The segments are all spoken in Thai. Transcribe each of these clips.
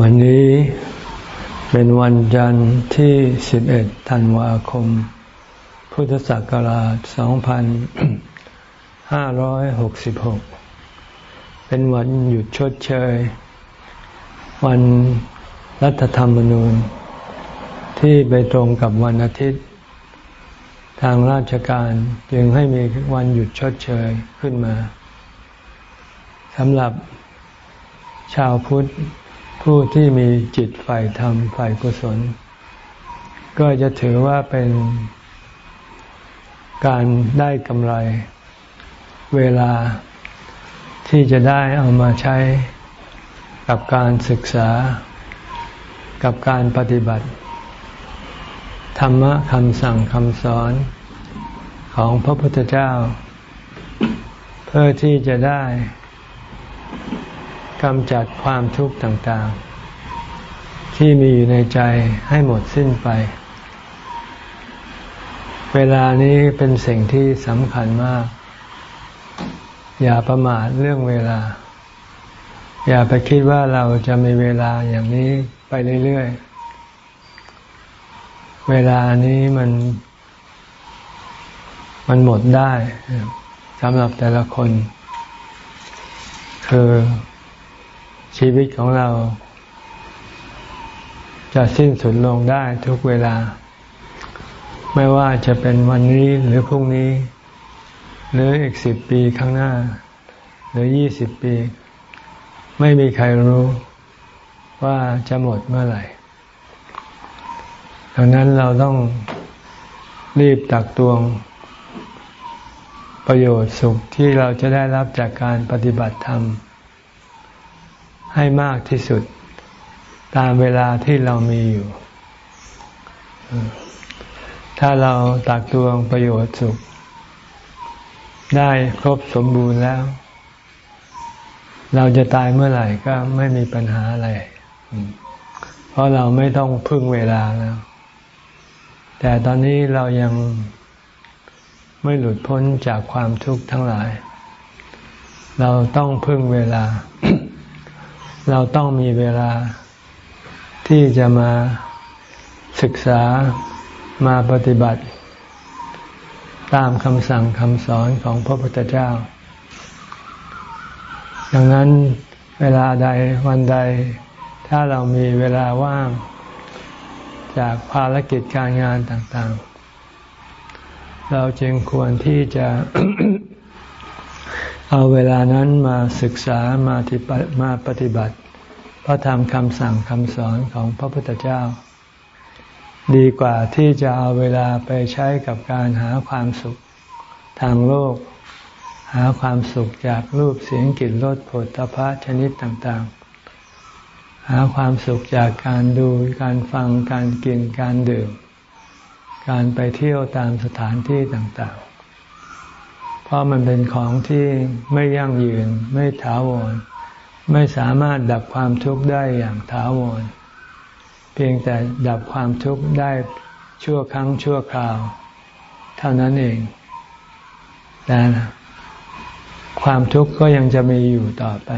วันนี้เป็นวันจันทร์ที่ 11 ธันวาคม พุทธศักราช 2566 เป็นวันหยุดชดเชย วันรัฐธรรมนูญ ที่ไปตรงกับวันอาทิตย์ ทางราชการจึงให้มีวันหยุดชดเชยขึ้นมาสำหรับชาวพุทธ ผู้ที่มีจิตฝ่ายธรรมฝ่ายกุศล ก็จะถือว่าเป็นการได้กำไรเวลาที่จะได้เอามาใช้กับการศึกษา กับการปฏิบัติ ธรรมะคำสั่งคำสอนของพระพุทธเจ้า เพื่อที่จะได้ กำจัดความทุกข์ต่างๆ ที่มีอยู่ในใจให้หมดสิ้นไป เวลานี้เป็นสิ่งที่สำคัญมาก อย่าประมาทเรื่องเวลา อย่าไปคิดว่าเราจะมีเวลาอย่างนี้ไปเรื่อยๆ เวลานี้มัน มันหมดได้สำหรับแต่ละคน คือ ชีวิตของเรา จะสิ้นสุดลงได้ทุกเวลา ไม่ว่าจะเป็นวันนี้หรือพรุ่งนี้ หรืออีกสิบปีข้างหน้า หรือยี่สิบปี ไม่มีใครรู้ว่าจะหมดเมื่อไหร่ดังนั้นเราต้องรีบตักตวง ประโยชน์สุขที่เราจะได้รับจากการปฏิบัติธรรม ให้มากที่สุด ตามเวลาที่เรามีอยู่ ถ้าเราตักตวงประโยชน์สุข ได้ครบสมบูรณ์แล้ว เราจะตายเมื่อไหร่ก็ไม่มีปัญหาอะไร เพราะเราไม่ต้องพึ่งเวลาแล้ว แต่ตอนนี้เรายังไม่หลุดพ้นจากความทุกข์ทั้งหลาย เราต้องพึ่งเวลา เราต้องมีเวลาที่จะมาศึกษามาปฏิบัติ ตามคำสั่งคำสอนของพระพุทธเจ้า ดังนั้นเวลาใดวันใด ถ้าเรามีเวลาว่าง จากภารกิจการงานต่าง ๆ เราจึงควรที่จะ เอาเวลานั้นมาศึกษามาฏิมาปฏิบัติ พระธรรมคำสั่งคำสอนของพระพุทธเจ้า ดีกว่าที่จะเอาเวลาไปใช้กับการหาความสุขทางโลก หาความสุขจากรูปเสียงกลิ่นรสผลตภะชนิดต่างๆ หาความสุขจากการดูการฟังการกินการดื่ม การไปเที่ยวตามสถานที่ต่างๆ ราะมันเป็นของที่ไม่ยั่งยืน ไม่ถาวร ไม่สามารถดับความทุกข์ได้อย่างถาวร เพียงแต่ดับความทุกข์ได้ชั่วครั้งชั่วคราว เท่านั้นเองแต่ความทุกข์ก็ยังจะมีอยู่ต่อไป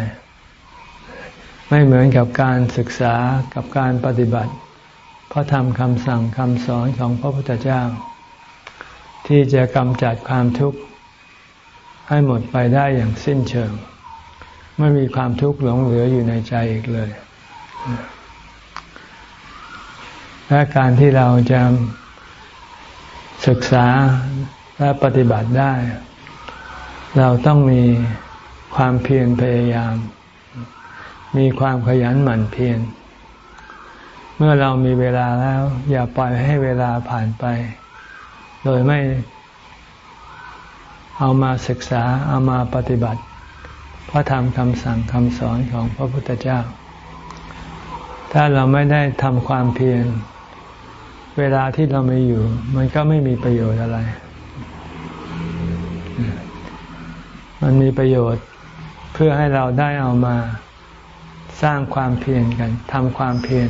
ไม่เหมือนกับการศึกษากับการปฏิบัติเพราะทำคำสั่งคำสอนของพระพุทธเจ้า ที่จะกำจัดความทุกข์ ให้หมดไปได้อย่างสิ้นเชิง ไม่มีความทุกข์หลงเหลืออยู่ในใจอีกเลยและการที่เราจะศึกษาและปฏิบัติได้ เราต้องมีความเพียรพยายาม มีความขยันหมั่นเพียรเมื่อเรามีเวลาแล้ว อย่าปล่อยให้เวลาผ่านไป โดยไม่ เอามาศึกษาเอามาปฏิบัติ พระธรรมคำสั่งคำสอนของพระพุทธเจ้า ถ้าเราไม่ได้ทำความเพียรเวลาที่เราไม่อยู่ มันก็ไม่มีประโยชน์อะไร มันมีประโยชน์เพื่อให้เราได้เอามาสร้างความเพียรกันทำความเพียร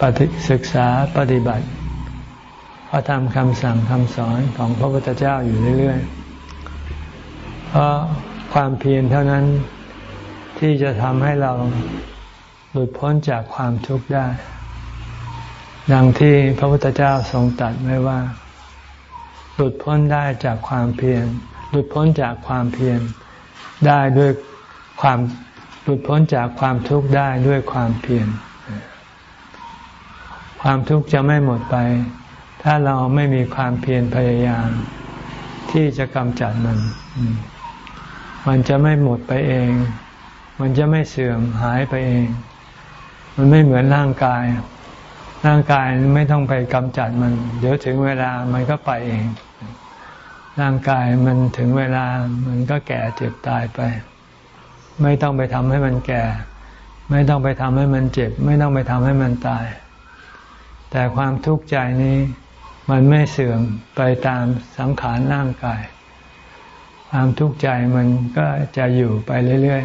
ปฏิศึกษาปฏิบัติพระธรรมคำสั่งคำสอนของพระพุทธเจ้าอยู่เรื่อย ๆ เพราะความเพียรเท่านั้นที่จะทำให้เราหลุดพ้นจากความทุกข์ได้ ดังที่พระพุทธเจ้าทรงตรัสไว้ว่า หลุดพ้นได้จากความเพียร หลุดพ้นจากความเพียรได้ด้วยความหลุดพ้นจากความทุกข์ได้ด้วยความเพียร ความทุกข์จะไม่หมดไป ถ้าเราไม่มีความเพียรพยายาม ที่จะกำจัดมัน มันจะไม่หมดไปเอง มันจะไม่เสื่อมหายไปเอง มันไม่เหมือนร่างกาย ร่างกายไม่ต้องไปกำจัดมัน เดี๋ยวถึงเวลามันก็ไปเอง ร่างกายมันถึงเวลามันก็แก่เจ็บตายไป ไม่ต้องไปทำให้มันแก่ ไม่ต้องไปทำให้มันเจ็บ ไม่ต้องไปทำให้มันตาย แต่ความทุกข์ใจนี้มันไม่เสื่อมไปตามสังขารร่างกาย ความทุกข์ใจมันก็จะอยู่ไปเรื่อย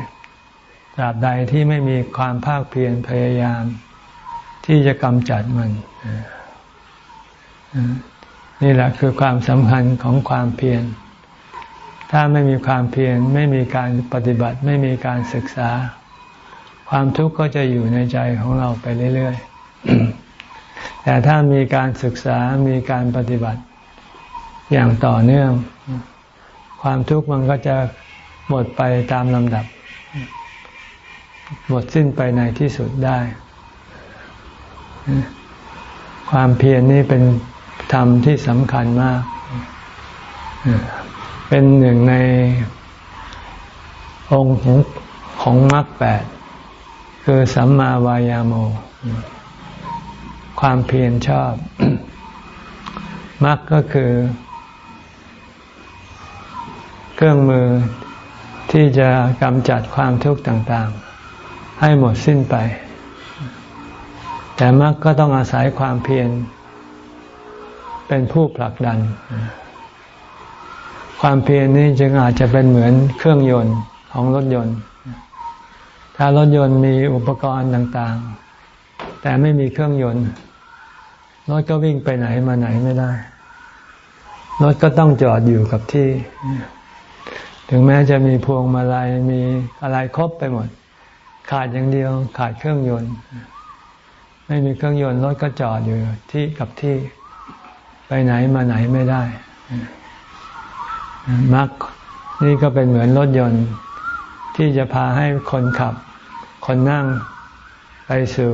ๆ ตราบใดที่ไม่มีความภาคเพียรพยายาม ที่จะกำจัดมัน นี่แหละคือความสำคัญของความเพียร ถ้าไม่มีความเพียรไม่มีการปฏิบัติไม่มีการศึกษา ความทุกข์ก็จะอยู่ในใจของเราไปเรื่อยๆ แต่ถ้ามีการศึกษามีการปฏิบัติอย่างต่อเนื่อง ความทุกข์มันก็จะหมดไปตามลำดับ หมดสิ้นไปในที่สุดได้ ความเพียรนี้เป็นธรรมที่สำคัญมาก เป็นหนึ่งในองค์ของของมรรคแปดคือสัมมาวายาโม ความเพียรชอบมรรคก็คือ เครื่องมือที่จะกำจัดความทุกข์ต่างๆ ให้หมดสิ้นไป แต่มรรคก็ต้องอาศัยความเพียรเป็นผู้ผลักดัน ความเพียรนี้จึงอาจจะเป็นเหมือนเครื่องยนต์ของรถยนต์ ถ้ารถยนต์มีอุปกรณ์ต่างๆ แต่ไม่มีเครื่องยนต์รถก็วิ่งไปไหนมาไหนไม่ได้รถก็ต้องจอดอยู่กับที่ ถึงแม้จะมีพวงมาลัยมีอะไรครบไปหมด ขาดอย่างเดียวขาดเครื่องยนต์ ไม่มีเครื่องยนต์รถก็จอดอยู่ที่กับที่ไปไหนมาไหนไม่ได้มักนี่ก็เป็นเหมือนรถยนต์ที่จะพาให้คนขับ คนนั่งไปสู่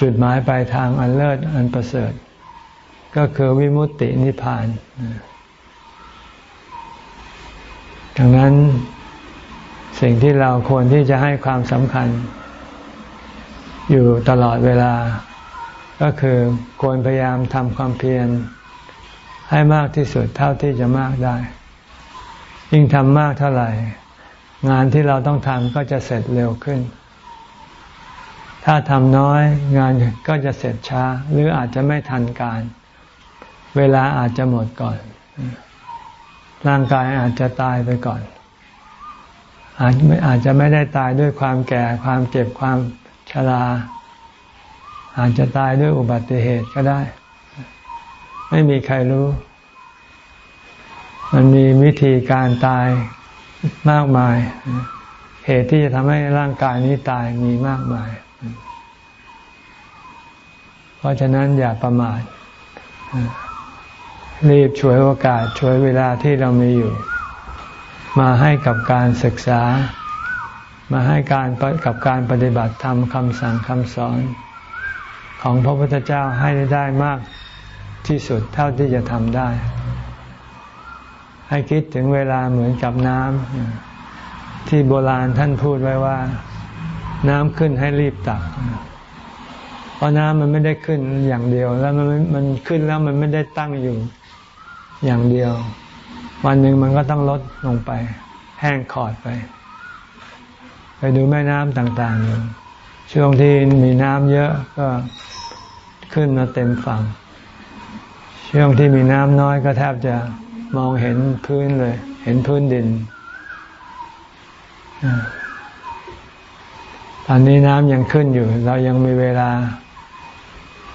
จุดหมายปลายทางอันเลิศอันประเสริฐ ก็คือวิมุตตินิพพาน ดังนั้นสิ่งที่เราควรที่จะให้ความสำคัญ อยู่ตลอดเวลา ก็คือควรพยายามทำความเพียรให้มากที่สุดเท่าที่จะมากได้ ยิ่งทำมากเท่าไหร่ งานที่เราต้องทำก็จะเสร็จเร็วขึ้น ถ้าทำน้อยงานก็จะเสร็จช้า หรืออาจจะไม่ทันการ เวลาอาจจะหมดก่อน ร่างกายอาจจะตายไปก่อน อาจไม่อาจจะไม่ได้ตายด้วยความแก่ความเจ็บความชรา อาจจะตายด้วยอุบัติเหตุก็ได้ ไม่มีใครรู้ มันมีวิธีการตายมากมาย เหตุที่จะทำให้ร่างกายนี้ตายมีมากมาย เพราะฉะนั้นอย่าประมาท รีบช่วยโอกาสช่วยเวลาที่เรามีอยู่ มาให้กับการศึกษา มาให้การกับการปฏิบัติธรรมคำสั่งคำสอน ของพระพุทธเจ้าให้ได้มากที่สุดเท่าที่จะทำได้ ให้คิดถึงเวลาเหมือนกับน้ำที่โบราณท่านพูดไว้ว่า น้ำขึ้นให้รีบตักเพราะน้ำมันไม่ได้ขึ้นอย่างเดียว แล้วมันมันขึ้นแล้วมันไม่ได้ตั้งอยู่ อย่างเดียว วันหนึ่งมันก็ต้องลดลงไป แห้งขอดไป ไปดูแม่น้ำต่างๆ ช่วงที่มีน้ำเยอะก็ขึ้นมาเต็มฝั่ง ช่วงที่มีน้ำน้อยก็แทบจะมองเห็นพื้นเลย เห็นพื้นดินตอนนี้น้ำยังขึ้นอยู่ เรายังมีเวลา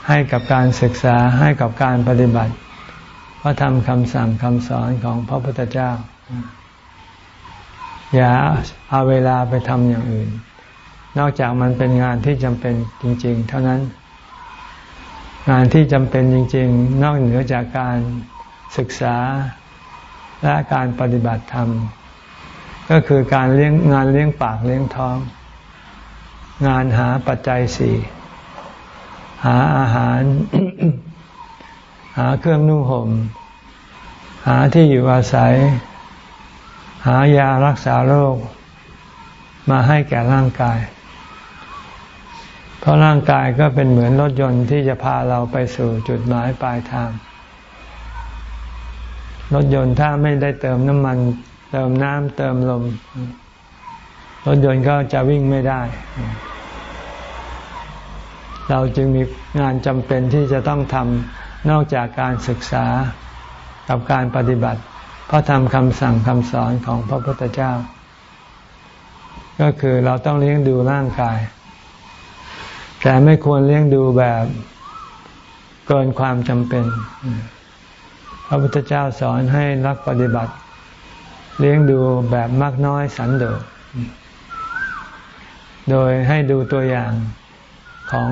ให้กับการศึกษาให้กับการปฏิบัติ พระธรรมคำสั่งคำสอนของพระพุทธเจ้า อย่าเอาเวลาไปทำอย่างอื่น นอกจากมันเป็นงานที่จำเป็นจริง ๆ เท่านั้น งานที่จำเป็นจริง ๆ นอกเหนือจากการศึกษาและการปฏิบัติธรรม ก็คือการเลี้ยงงานเลี้ยงปากเลี้ยงท้อง งานหาปัจจัยสี่หาอาหาร หาเครื่องนุ่งห่ม หาที่อยู่อาศัย หายารักษาโรค มาให้แก่ร่างกาย เพราะร่างกายก็เป็นเหมือนรถยนต์ที่จะพาเราไปสู่จุดหมายปลายทาง รถยนต์ถ้าไม่ได้เติมน้ำมัน เติมน้ำเติมลม รถยนต์ก็จะวิ่งไม่ได้เราจึงมีงานจำเป็นที่จะต้องทำ นอกจากการศึกษากับการปฏิบัติ พระธรรมคำสั่งคำสอนของพระพุทธเจ้า ก็คือเราต้องเลี้ยงดูร่างกาย แต่ไม่ควรเลี้ยงดูแบบเกินความจำเป็น พระพุทธเจ้าสอนให้รักปฏิบัติ เลี้ยงดูแบบมากน้อยสันโดษโดยให้ดูตัวอย่างของ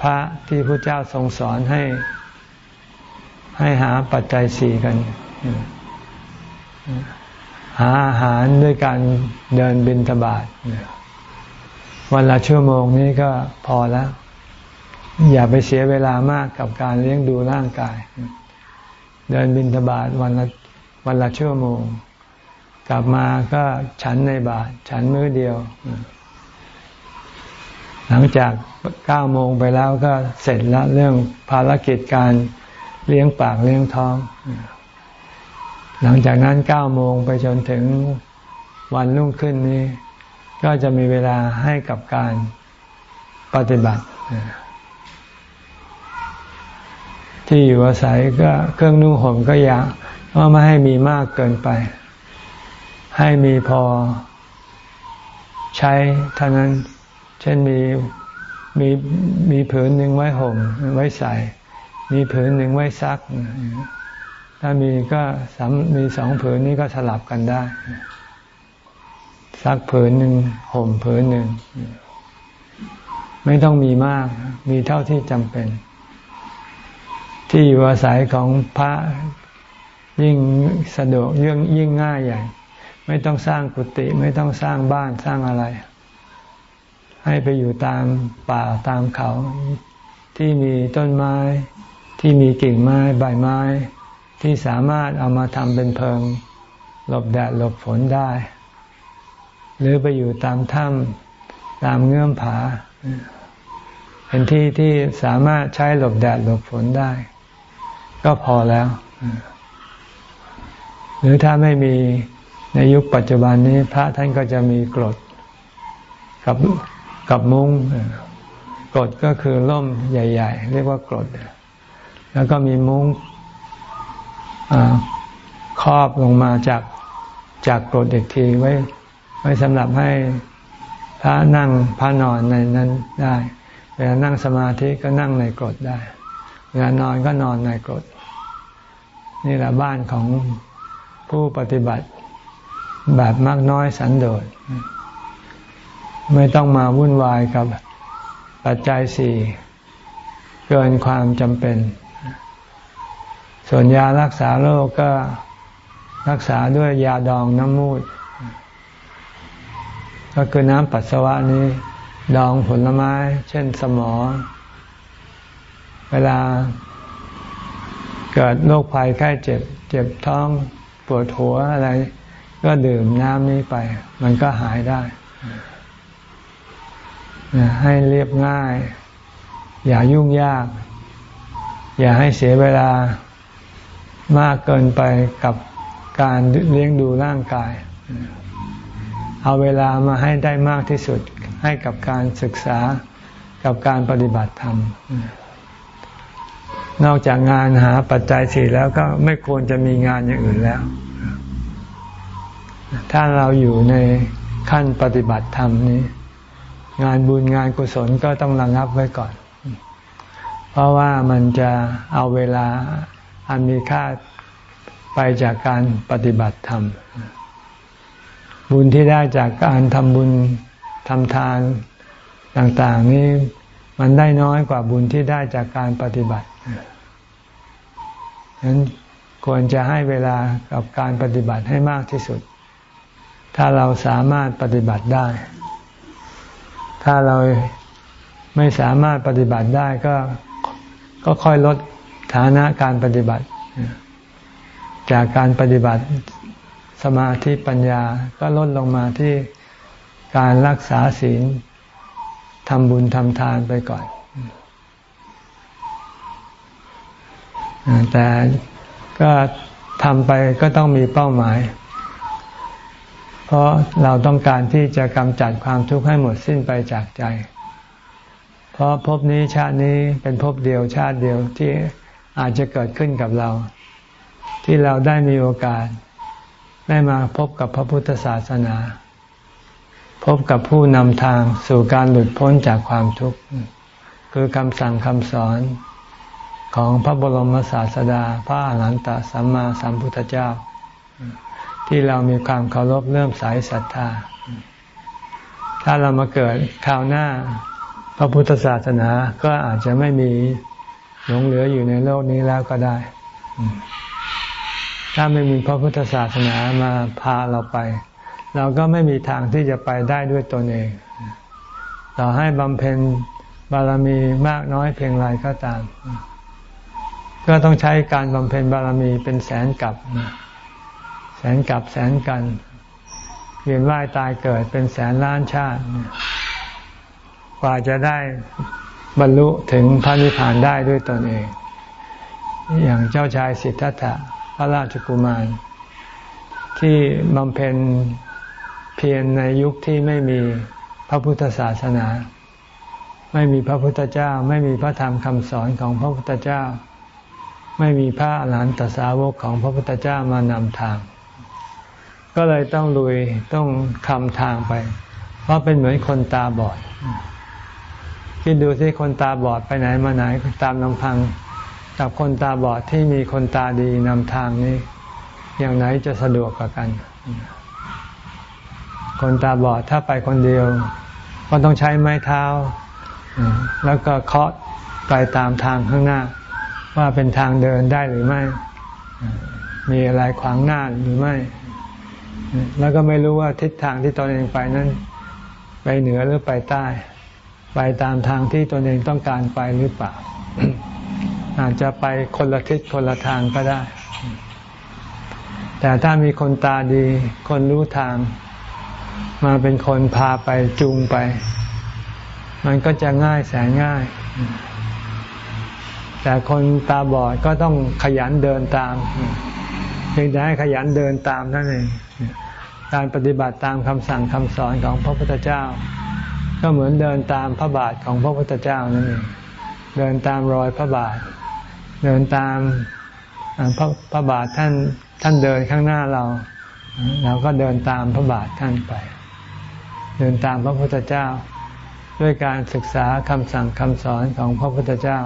พระที่พระเจ้าทรงสอนให้ ให้หาปัจจัยสี่กัน หาอาหารด้วยการเดินบินทบาทวันละชั่วโมงนี้ก็พอแล้ว อย่าไปเสียเวลามากกับการเลี้ยงดูร่างกาย เดินบินทบาทวันละวันละชั่วโมง กลับมาก็ฉันในบาทฉันมื้อเดียว หลังจากเก้าโมงไปแล้วก็เสร็จแล้วเรื่องภารกิจการ เลี้ยงปากเลี้ยงท้อง หลังจากนั้นเก้าโมงไปจนถึงวันรุ่งขึ้นนี้ ก็จะมีเวลาให้กับการปฏิบัติ ที่อยู่อาศัยก็เครื่องนุ่งห่มก็อยากว่าไม่ให้มีมากเกินไป ให้มีพอใช้เท่านั้น เช่นมีมีมีผืนหนึ่งไว้ห่มไว้ใส่ มีผืนหนึ่งไว้ซัก ถ้ามีก็สามมีสองผืนนี้ก็สลับกันได้ ซักผืนหนึ่งห่มผืนหนึ่ง ไม่ต้องมีมาก มีเท่าที่จำเป็น ที่อยู่อาศัยของพระยิ่งสะดวกยิ่งยิ่งง่ายใหญ่ ไม่ต้องสร้างกุฏิไม่ต้องสร้างบ้านสร้างอะไร ให้ไปอยู่ตามป่าตามเขาที่มีต้นไม้ ที่มีกิ่งไม้ใบไม้ ที่สามารถเอามาทำเป็นเพิง หลบแดดหลบฝนได้ หรือไปอยู่ตามถ้ำตามเงื่อมผา เป็นที่ที่สามารถใช้หลบแดดหลบฝนได้ ก็พอแล้ว หรือถ้าไม่มีในยุคปัจจุบันนี้พระท่านก็จะมีกรดกับกับมุง้งกรดก็คือร่มใหญ่ ๆ เรียกว่ากรด แล้วก็มีมุ้งครอบลงมาจากจากกรดอีกทีไว้ ไว้สำหรับให้พระนั่งพระนอนในนั้นได้ เวลานั่งสมาธิก็นั่งในกรดได้ เวลานอนก็นอนในกรด นี่แหละบ้านของผู้ปฏิบัติแบบมากน้อยสันโดษ ไม่ต้องมาวุ่นวายกับปัจจัยสี่เกินความจำเป็น ส่วนยารักษาโรคก็รักษาด้วยยาดองน้ำมูด ก็คือน้ำปัสสาวะนี้ ดองผลไม้ เช่นสมอ เวลาเกิดโรคภัยไข้เจ็บ เจ็บท้องปวดหัวอะไร ก็ดื่มน้ำนี้ไป มันก็หายได้ ให้เรียบง่าย อย่ายุ่งยาก อย่าให้เสียเวลา มากเกินไปกับการเลี้ยงดูร่างกาย เอาเวลามาให้ได้มากที่สุดให้กับการศึกษากับการปฏิบัติธรรม นอกจากงานหาปัจจัยสี่แล้วก็ไม่ควรจะมีงานอย่างอื่นแล้ว ถ้าเราอยู่ในขั้นปฏิบัติธรรมนี้ งานบุญงานกุศลก็ต้องระงับไว้ก่อน เพราะว่ามันจะเอาเวลา อันมีค่าไปจากการปฏิบัติธรรม บุญที่ได้จากการทำบุญทำทานต่างๆ นี้มันได้น้อยกว่าบุญที่ได้จากการปฏิบัติฉะนั้นควรจะให้เวลากับการปฏิบัติให้มากที่สุด ถ้าเราสามารถปฏิบัติได้ ถ้าเราไม่สามารถปฏิบัติได้ก็ก็ค่อยลด ฐานะการปฏิบัติ จากการปฏิบัติสมาธิปัญญาก็ลดลงมาที่การรักษาศีลทำบุญทำทานไปก่อน แต่ก็ทำไปก็ต้องมีเป้าหมาย เพราะเราต้องการที่จะกำจัดความทุกข์ให้หมดสิ้นไปจากใจ เพราะภพนี้ชาตินี้เป็นภพเดียวชาติเดียวที่ อาจจะเกิดขึ้นกับเรา ที่เราได้มีโอกาส ได้มาพบกับพระพุทธศาสนา พบกับผู้นำทางสู่การหลุดพ้นจากความทุกข์ คือคำสั่งคำสอนของพระบรมศาสดา พระอรหันตสัมมาสัมพุทธเจ้า ที่เรามีความเคารพเริ่มสายศรัทธา ถ้าเรามาเกิดคราวหน้า พระพุทธศาสนาก็อาจจะไม่มี หลงเหลืออยู่ในโลกนี้แล้วก็ได้ ถ้าไม่มีพระพุทธศาสนามาพาเราไป เราก็ไม่มีทางที่จะไปได้ด้วยตนเอง ต่อให้บำเพ็ญบารมีมากน้อยเพียงไรก็ตาม ก็ต้องใช้การบำเพ็ญบารมีเป็นแสนกับ แสนกับแสนกัน เวียนว่ายตายเกิดเป็นแสนล้านชาติ กว่าจะได้ บรรลุถึงพระนิพพานได้ด้วยตนเอง อย่างเจ้าชายสิทธัตถะพระราชกุมาร ที่บำเพ็ญเพียรในยุคที่ไม่มีพระพุทธศาสนา ไม่มีพระพุทธเจ้า ไม่มีพระธรรมคำสอนของพระพุทธเจ้า ไม่มีพระอรหันตสาวกของพระพุทธเจ้ามานำทาง ก็เลยต้องลุยต้องคำทางไป เพราะเป็นเหมือนคนตาบอด คิดดูสิคนตาบอดไปไหนมาไหนตามลำพัง กับคนตาบอดที่มีคนตาดีนำทางนี้ อย่างไหนจะสะดวกกว่ากัน คนตาบอดถ้าไปคนเดียว ก็ต้องใช้ไม้เท้า แล้วก็เคาะไปตามทางข้างหน้า ว่าเป็นทางเดินได้หรือไม่ มีอะไรขวางหน้าหรือไม่ แล้วก็ไม่รู้ว่าทิศทางที่ตนเองไปนั้น ไปเหนือหรือไปใต้ ไปตามทางที่ตนเองต้องการไปหรือเปล่า อาจจะไปคนละทิศคนละทางก็ได้ แต่ถ้ามีคนตาดี คนรู้ทาง มาเป็นคนพาไปจูงไป มันก็จะง่ายแสนง่าย แต่คนตาบอดก็ต้องขยันเดินตามเพียงแต่ให้ขยันเดินตามนั่นเองการปฏิบัติตามคำสั่งคำสอนของพระพุทธเจ้า ก็เหมือนเดินตามพระบาทของพระพุทธเจ้านั่นเองเดินตามรอยพระบาท เดินตามพระพระบาทท่านท่านเดินข้างหน้าเรา เราก็เดินตามพระบาทท่านไป เดินตามพระพุทธเจ้า ด้วยการศึกษาคำสั่งคำสอนของพระพุทธเจ้า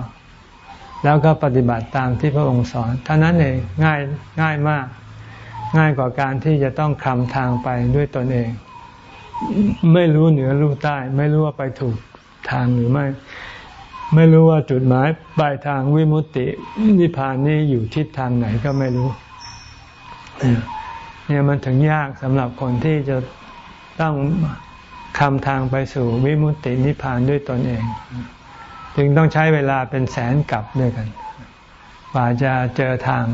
แล้วก็ปฏิบัติตามที่พระองค์สอนเท่านั้นเองง่ายง่ายมาก ง่ายกว่าการที่จะต้องคลำทางไปด้วยตนเอง ไม่รู้เหนือรู้ใต้ ไม่รู้ว่าไปถูกทางหรือไม่ ไม่รู้ว่าจุดหมายปลายทางวิมุตตินิพพานนี้อยู่ทิศทางไหนก็ไม่รู้ เนี่ยมันถึงยากสำหรับคนที่จะต้องคำทางไปสู่วิมุตตินิพพานด้วยตนเอง จึงต้องใช้เวลาเป็นแสนกับด้วยกันกว่าจะเจอทาง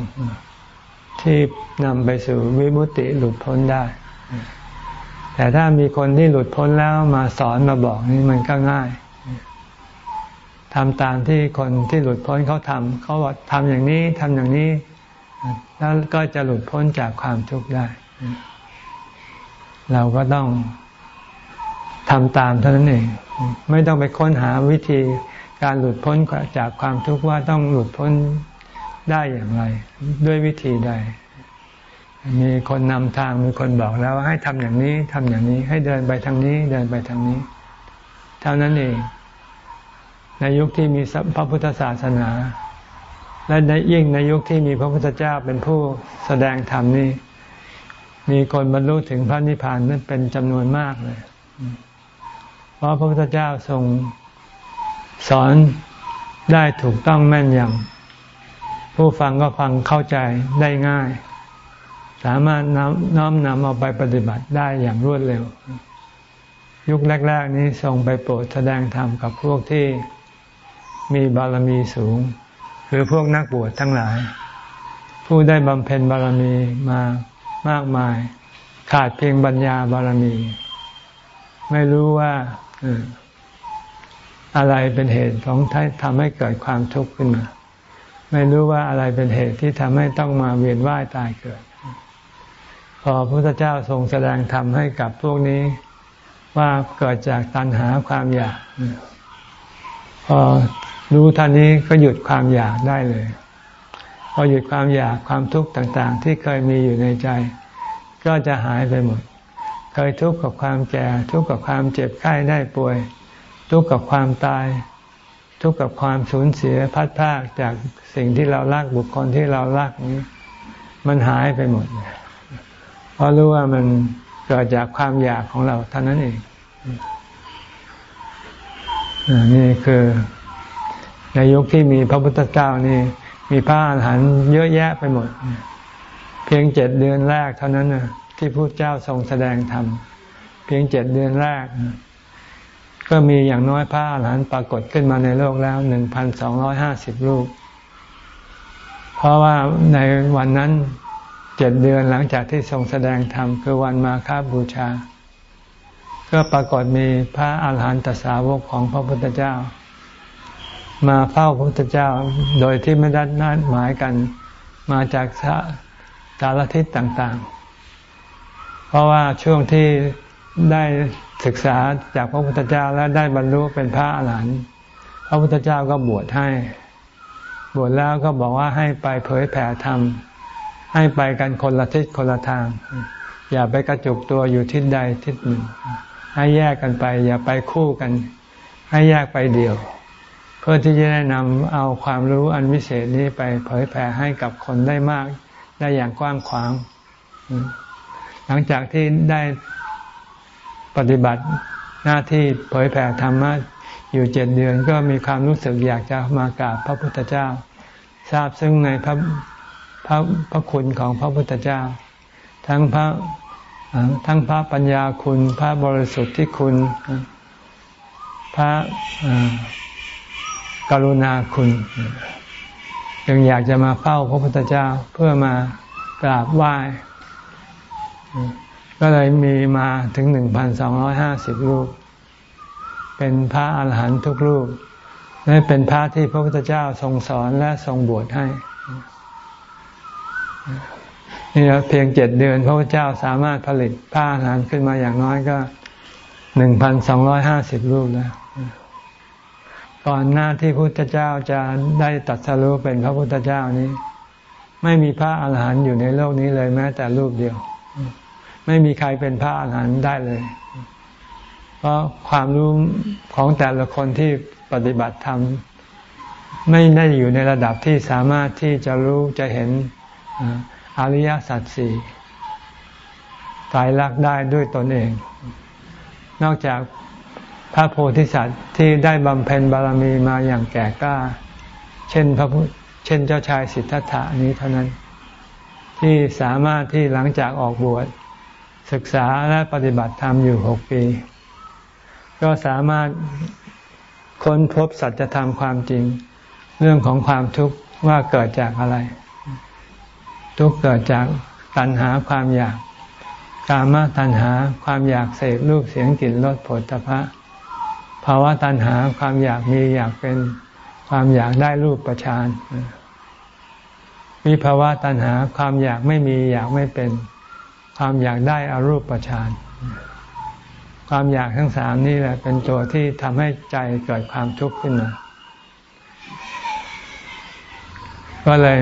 ที่นำไปสู่วิมุตติหลุดพ้นได้ แต่ถ้ามีคนที่หลุดพ้นแล้วมาสอนมาบอกนี่มันก็ง่ายทำตามที่คนที่หลุดพ้นเขาทำเขาบอกทำอย่างนี้ทำอย่างนี้ แล้วก็จะหลุดพ้นจากความทุกข์ได้ เราก็ต้องทำตามเท่านั้นเอง ไม่ต้องไปค้นหาวิธีการหลุดพ้นจากความทุกข์ว่าต้องหลุดพ้นได้อย่างไร ด้วยวิธีใด มีคนนำทางมีคนบอกแล้วว่าให้ทำอย่างนี้ทำอย่างนี้ ให้เดินไปทางนี้ เดินไปทางนี้ เท่านั้นเอง ในยุคที่มีพระพุทธศาสนา และในยิ่งในยุคที่มีพระพุทธเจ้าเป็นผู้แสดงธรรมนี้มีคนบรรลุถึงพระนิพพานนั้นเป็นจำนวนมากเลย เพราะพระพุทธเจ้าทรงสอนได้ถูกต้องแม่นยำผู้ฟังก็ฟังเข้าใจได้ง่าย สามารถน้อมนำเอาไปปฏิบัติได้อย่างรวดเร็ว ยุคแรก ๆ นี้ทรงไปโปรดแสดงธรรมกับพวกที่มีบารมีสูง คือพวกนักบวชทั้งหลาย ผู้ได้บำเพ็ญบารมีมามากมาย ขาดเพียงบัญญาบารมี ไม่รู้ว่าอะไรเป็นเหตุของทำให้เกิดความทุกข์ขึ้นมา ไม่รู้ว่าอะไรเป็นเหตุที่ทำให้ต้องมาเวียนว่ายตายเกิด พอพระพุทธเจ้าทรงแสดงธรรมให้กับพวกนี้ ว่าเกิดจากตัณหาความอยากพอรู้ท่านนี้ก็หยุดความอยากได้เลย พอหยุดความอยากความทุกข์ต่าง ๆ ที่เคยมีอยู่ในใจ ก็จะหายไปหมด เคยทุกข์กับความแก่ ทุกข์กับความเจ็บไข้ได้ป่วย ทุกข์กับความตาย ทุกข์กับความสูญเสียพัดพากจากสิ่งที่เรารักบุคคลที่เรารักนี้ มันหายไปหมดเพราะรู้ว่ามันเกิดจากความอยากของเราเท่านั้นเองนี่คือในยุคที่มีพระพุทธเจ้านี่ มีพระอาหารหันต์เยอะแยะไปหมด เพียงเจ็ดเดือนแรกเท่านั้นนะที่พระเจ้าทรงแสดงธรรมเพียงเจ็ดเดือนแรก ก็มีอย่างน้อยพระอาหารหันต์ปรากฏขึ้นมาในโลกแล้วหนึ่งพันสองร้อยห้าสิบรูป เพราะว่าในวันนั้น เจ็ดเดือนหลังจากที่ทรงแสดงธรรมคือวันมาฆบูชา ก็ปรากฏมีพระอาหารหันตสาวกของพระพุทธเจ้า มาเฝ้าพระพุทธเจ้าโดยที่ไม่ได้นัดหมายกันมาจากสารทิศต่างๆ เพราะว่าช่วงที่ได้ศึกษาจากพระพุทธเจ้าและได้บรรลุเป็นพระอาหารหันต์พระพุทธเจ้าก็บวชให้ บวชแล้วก็บอกว่าให้ไปเผยแผ่ธรรม ให้ไปกันคนละทิศคนละทาง อย่าไปกระจุกตัวอยู่ทิศใดทิศหนึ่ง ให้แยกกันไป อย่าไปคู่กัน ให้แยกไปเดี่ยว เพื่อที่จะได้นำเอาความรู้อันวิเศษนี้ไปเผยแผ่ให้กับคนได้มากได้อย่างกว้างขวาง หลังจากที่ได้ปฏิบัติหน้าที่เผยแผ่ธรรมะอยู่เจ็ดเดือนก็มีความรู้สึกอยากจะมากราบพระพุทธเจ้า ทราบซึ่งในพระ พระพระคุณของพระพุทธเจ้า ทั้งพระทั้งพระปัญญาคุณ พระบริสุทธิ์ที่คุณ พระกรุณาคุณยังอยากจะมาเฝ้าพระพุทธเจ้าเพื่อมากราบไหว้ ก็เลยมีมาถึงหนึ่งพันสองร้อยห้าสิบรูป เป็นพระอาหารหันต์ทุกรูปและเป็นพระที่พระพุทธเจ้าทรงสอนและทรงบวชให้ นี่เพียงเจ็ดเดือนพระพุทธเจ้าสามารถผลิตผ้าอาหารขึ้นมาอย่างน้อยก็หนึ่งพันสองร้อยห้าสิบรูปแล้วก่อนหน้าที่พระพุทธเจ้าจะได้ตัดสรู้เป็นพระพุทธเจ้านี้ ไม่มีพระอาหารหันต์อยู่ในโลกนี้เลยแม้แต่รูปเดียว ไม่มีใครเป็นพระอาหารหันต์ได้เลย เพราะความรู้ของแต่ละคนที่ปฏิบัติธรรมไม่ได้อยู่ในระดับที่สามารถที่จะรู้จะเห็น อริยสัจสี่ตายรักได้ด้วยตนเอง นอกจากพระโพธิสัตว์ที่ได้บำเพ็ญบารมีมาอย่างแก่กล้า เช่นพระพุเช่นเจ้าชายสิทธัตถานี้เท่านั้น ที่สามารถที่หลังจากออกบวชศึกษาและปฏิบัติธรรมอยู่หกปี ก็สามารถค้นพบสัจธรรมความจริง เรื่องของความทุกข์ว่าเกิดจากอะไร ทุกเกิดจากตัณหาความอยากกามตัณหาความอยากเสพรูปเสียงกลิ่นรสผลตภะภาวะตัณหาความอยากมีอยากเป็นความอยากได้รูปประชานมีภาวะตัณหาความอยากไม่มีอยากไม่เป็น ความอยากได้อารูปประชานความอยากทั้งสามนี่แหละเป็นตัวที่ทำให้ใจเกิดความทุกข์ขึ้นมา ก็เลย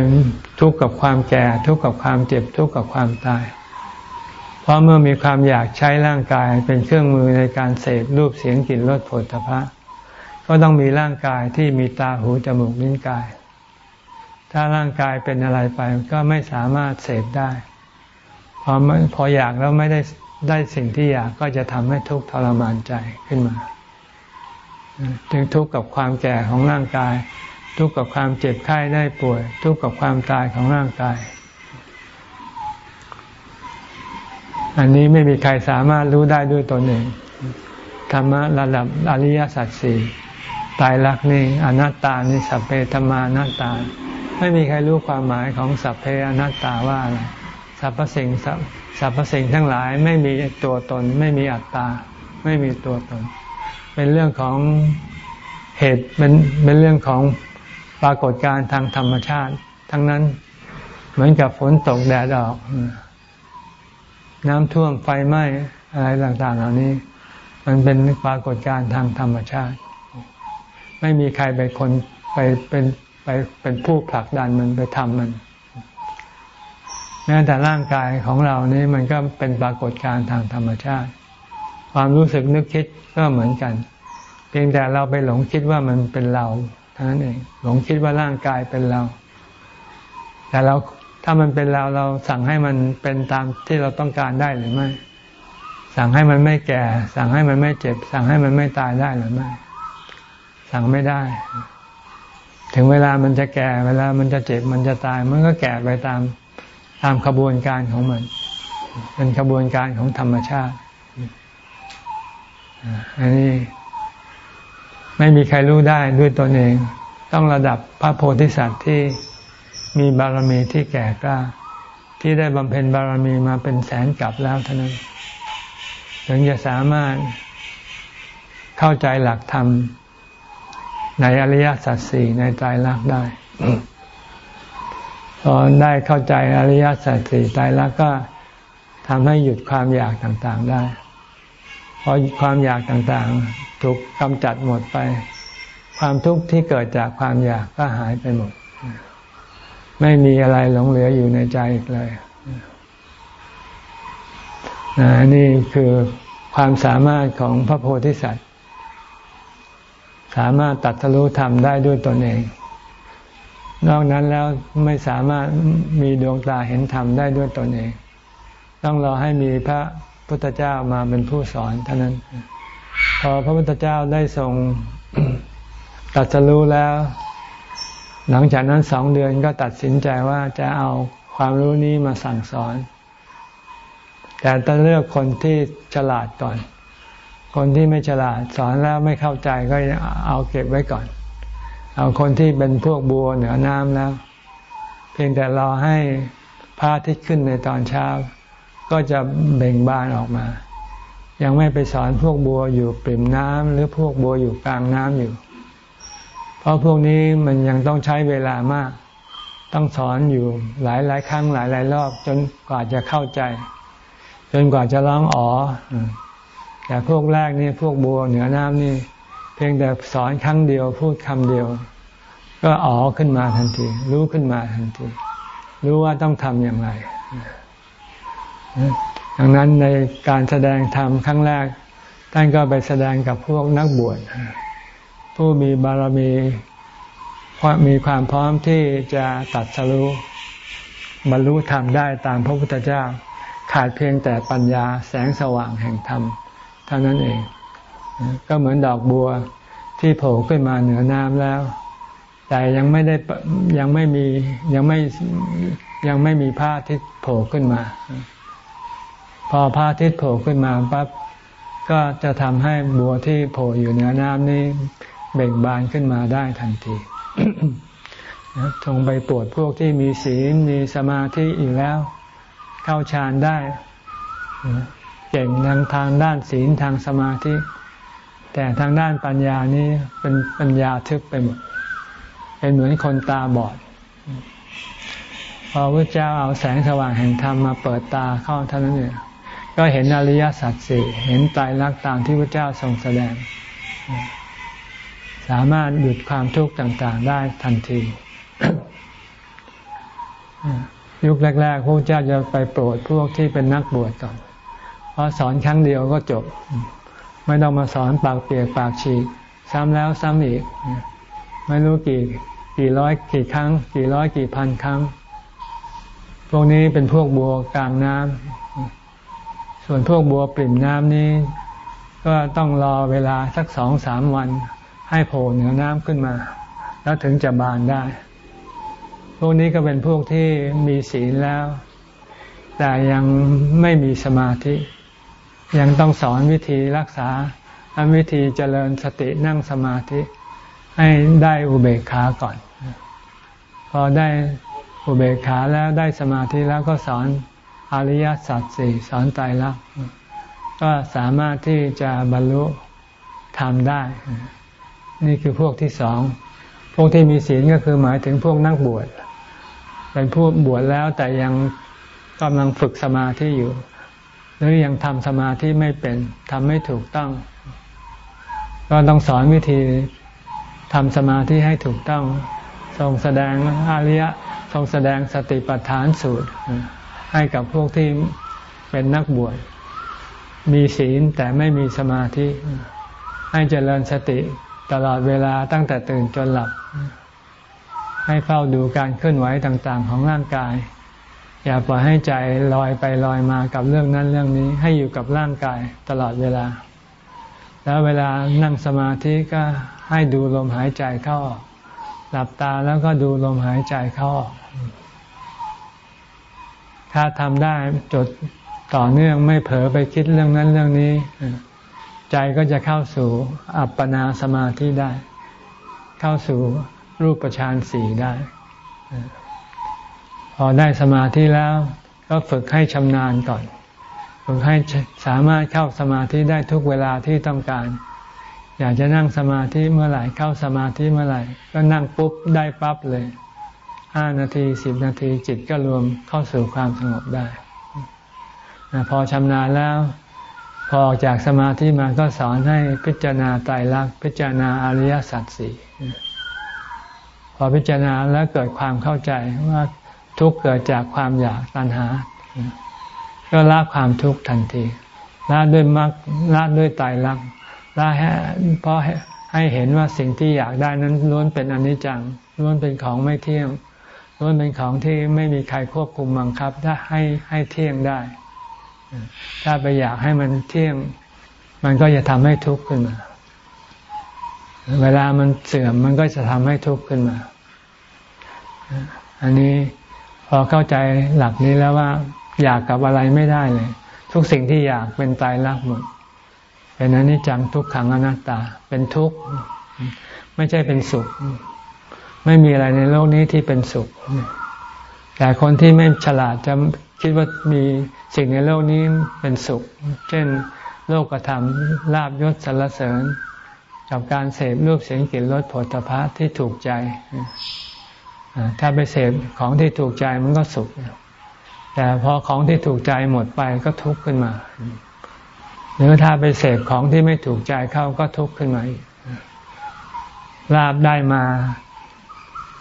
ทุกข์กับความแก่ ทุกข์กับความเจ็บทุกข์กับความตาย เพราะเมื่อมีความอยากใช้ร่างกายเป็นเครื่องมือในการเสพรูปเสียงกลิ่นรสผลตภะก็ต้องมีร่างกายที่มีตาหูจมูกลิ้นกาย ถ้าร่างกายเป็นอะไรไปก็ไม่สามารถเสพได้ พอพออยากแล้วไม่ได้ได้สิ่งที่อยากก็จะทำให้ทุกข์ทรมานใจขึ้นมา จึงทุกข์กับความแก่ของร่างกาย ทุกข์กับความเจ็บไข้ได้ป่วย ทุกข์กับความตายของร่างกาย อันนี้ไม่มีใครสามารถรู้ได้ด้วยตนเองธรรมะระดับอริยสัจสี่ตายรักนี่อนัตตานี่สัพเพธรรมานัตตา ไม่มีใครรู้ความหมายของสัพเพอนัตตาว่าอะไรสรรพสิ่งสรรพสิ่งทั้งหลายไม่มีตัวตน ไม่มีอัตตา ไม่มีตัวตน เป็นเรื่องของเหตุเป็นเป็นเรื่องของ ปรากฏการทางธรรมชาติ ทั้งนั้นเหมือนกับฝนตกแดดออก น้ำท่วมไฟไหม้อะไรต่างๆ เหล่านี้ มันเป็นปรากฏการทางธรรมชาติ ไม่มีใครไปคนไปเป็นไปเป็นผู้ผลักดันมันไปทำมันแม้แต่ร่างกายของเรานี้มันก็เป็นปรากฏการทางธรรมชาติ ความรู้สึกนึกคิดก็เหมือนกัน เพียงแต่เราไปหลงคิดว่ามันเป็นเรา นั้นเองหลงคิดว่าร่างกายเป็นเรา แต่เราถ้ามันเป็นเราเราสั่งให้มันเป็นตามที่เราต้องการได้หรือไม่ สั่งให้มันไม่แก่ สั่งให้มันไม่เจ็บ สั่งให้มันไม่ตายได้หรือไม่ สั่งไม่ได้ ถึงเวลามันจะแก่ เวลามันจะเจ็บมันจะตาย มันก็แก่ไปตามตามขบวนการของมัน เป็นขบวนการของธรรมชาติอันนี้ ไม่มีใครรู้ได้ด้วยตนเอง ต้องระดับพระโพธิสัตว์ที่มีบารมีที่แก่กล้า ที่ได้บำเพ็ญบารมีมาเป็นแสนกับแล้วเท่านั้น ถึงจะสามารถเข้าใจหลักธรรม ในอริยสัจสี่ในใจรักได้พอได้เข้าใจอริยสัจสี่ตายแล้วก็ทำให้หยุดความอยากต่างๆได้ พอความอยากต่างๆ ถูกกำจัดหมดไป ความทุกข์ที่เกิดจากความอยากก็หายไปหมด ไม่มีอะไรหลงเหลืออยู่ในใจอีกเลยนี่คือความสามารถของพระโพธิสัตว์ สามารถตัดทะลุธรรมได้ด้วยตนเอง นอกนั้นแล้วไม่สามารถมีดวงตาเห็นธรรมได้ด้วยตนเอง ต้องรอให้มีพระพุทธเจ้ามาเป็นผู้สอนเท่านั้น พอพระพุทธเจ้าได้ทรงตัดสรู้แล้ว หลังจากนั้นสองเดือนก็ตัดสินใจว่าจะเอาความรู้นี้มาสั่งสอน แต่ต้องเลือกคนที่ฉลาดก่อน คนที่ไม่ฉลาดสอนแล้วไม่เข้าใจก็เอาเก็บไว้ก่อน เอาคนที่เป็นพวกบัวเหนือน้ำแล้ว เพียงแต่รอให้พระอาทิตย์ขึ้นในตอนเช้า ก็จะเบ่งบานออกมา ยังไม่ไปสอนพวกบัวอยู่ปริ่มน้ำหรือพวกบัวอยู่กลางน้ำอยู่ เพราะพวกนี้มันยังต้องใช้เวลามาก ต้องสอนอยู่หลายหลายครั้งหลายหลายรอบจนกว่าจะเข้าใจ จนกว่าจะร้องอ๋อแต่พวกแรกนี่พวกบัวเหนือน้ำนี่ เพียงแต่สอนครั้งเดียว พูดคำเดียว ก็อ๋อขึ้นมาทันที รู้ขึ้นมาทันที รู้ว่าต้องทำอย่างไร ดังนั้นในการแสดงธรรมครั้งแรก ท่านก็ไปแสดงกับพวกนักบวชผู้มีบารมีมีความพร้อมที่จะตัดสรู้บรรลุธรรมได้ตามพระพุทธเจ้า ขาดเพียงแต่ปัญญาแสงสว่างแห่งธรรมเท่านั้นเอง ก็เหมือนดอกบัวที่โผล่ขึ้นมาเหนือน้ำแล้ว แต่ยังไม่ได้ยังไม่มียังไม่ยังไม่มีผ้าที่โผล่ขึ้นมา พอผ้าทิศโผล่ขึ้นมาปั๊บก็จะทำให้บัวที่โผล่อยู่เหนือน้ำนี้เบ่งบานขึ้นมาได้ทันทีทงไปปวดพวกที่มีศีลมีสมาธิอีกแล้ว เข้าฌานได้เก่งทางทางด้านศีลทางสมาธิ แต่ทางด้านปัญญานี้เป็นปัญญาทึบไปหมด เป็นเหมือนคนตาบอด พอพระเจ้าเอาแสงสว่างแห่งธรรมมาเปิดตาเข้าเท่านั้นเอง ก็เห็นอริยสัจสี่เห็นตายรักตามที่พระเจ้าทรงแสดง สามารถหยุดความทุกข์ต่าง ๆ ได้ทันที ยุคแรก ๆ พระเจ้าจะไปโปรดพวกที่เป็นนักบวชก่อน เพราะสอนครั้งเดียวก็จบ ไม่ต้องมาสอนปากเปียกปากฉีก ซ้ำแล้วซ้ำอีก ไม่รู้กี่กี่ร้อยกี่ครั้ง กี่ร้อยกี่พันครั้ง พวกนี้เป็นพวกบัวกลางน้ำ ส่วนพวกบัวปริ่มน้ำนี้ ก็ต้องรอเวลาสักสองสามวัน ให้โผล่เหนือน้ำขึ้นมา แล้วถึงจะบานได้ พวกนี้ก็เป็นพวกที่มีศีลแล้ว แต่ยังไม่มีสมาธิ ยังต้องสอนวิธีรักษาวิธีเจริญสตินั่งสมาธิ ให้ได้อุเบกขาก่อน พอได้อุเบกขาแล้วได้สมาธิแล้วก็สอน อริยสัจสี่สอนไตรลักก็สามารถที่จะบรรลุทำได้ นี่คือพวกที่สอง พวกที่มีศีลก็คือหมายถึงพวกนักบวช เป็นผู้บวชแล้วแต่ยังกำลังฝึกสมาธิอยู่ หรือยังทำสมาธิไม่เป็นทำไม่ถูกต้อง ก็ต้องสอนวิธีทำสมาธิให้ถูกต้องทรงแสดงอริยะทรงแสดงสติปัฏฐานสูตร ให้กับพวกที่เป็นนักบวชมีศีลแต่ไม่มีสมาธิ ให้เจริญสติตลอดเวลาตั้งแต่ตื่นจนหลับ ให้เฝ้าดูการเคลื่อนไหวต่างๆ ของร่างกาย อย่าปล่อยให้ใจลอยไปลอยมากับเรื่องนั้นเรื่องนี้ ให้อยู่กับร่างกายตลอดเวลา แล้วเวลานั่งสมาธิก็ให้ดูลมหายใจเข้าออกหลับตาแล้วก็ดูลมหายใจเข้าออก ถ้าทำได้จดต่อเนื่องไม่เผลอไปคิดเรื่องนั้นเรื่องนี้ ใจก็จะเข้าสู่อัปปนาสมาธิได้ เข้าสู่รูปฌานสี่ได้ พอได้สมาธิแล้วก็ฝึกให้ชำนาญก่อน ฝึกให้สามารถเข้าสมาธิได้ทุกเวลาที่ต้องการ อยากจะนั่งสมาธิเมื่อไหร่เข้าสมาธิเมื่อไหร่ ก็นั่งปุ๊บได้ปั๊บเลย ห้านาทีสิบนาทีจิตก็รวมเข้าสู่ความสงบได้พอชำนาญแล้ว พอออกจากสมาธิมาก็สอนให้พิจารณาไตรลักษณ์พิจารณาอริยสัจสี่พอพิจารณาแล้วเกิดความเข้าใจว่าทุกเกิดจากความอยากตัณหา ก็ละความทุกข์ทันทีละด้วยมรรคละด้วยไตรลักษณ์ละเพราะให้เห็นว่าสิ่งที่อยากได้นั้นล้วนเป็นอนิจจังล้วนเป็นของไม่เที่ยง ล้วนเป็นของที่ไม่มีใครควบคุมบังคับได้ให้ให้เที่ยงได้ ถ้าไปอยากให้มันเที่ยง มันก็จะทำให้ทุกข์ขึ้นมา เวลามันเสื่อมมันก็จะทำให้ทุกข์ขึ้นมา อันนี้พอเข้าใจหลักนี้แล้วว่า อยากกับอะไรไม่ได้เลย ทุกสิ่งที่อยากเป็นตายรักหมด เป็นอนิจจังทุกขังอนัตตา เป็นทุกข์ ไม่ใช่เป็นสุข ไม่มีอะไรในโลกนี้ที่เป็นสุข แต่คนที่ไม่ฉลาดจะคิดว่ามีสิ่งในโลกนี้เป็นสุข เช่น โลกธรรมลาบยศสรรเสริญ กับการเสพรูปเสียงกลิ่นรสผลตภะที่ถูกใจ ถ้าไปเสพของที่ถูกใจมันก็สุข แต่พอของที่ถูกใจหมดไปก็ทุกข์ขึ้นมาหรือถ้าไปเสพของที่ไม่ถูกใจเข้าก็ทุกข์ขึ้นมาลาบได้มา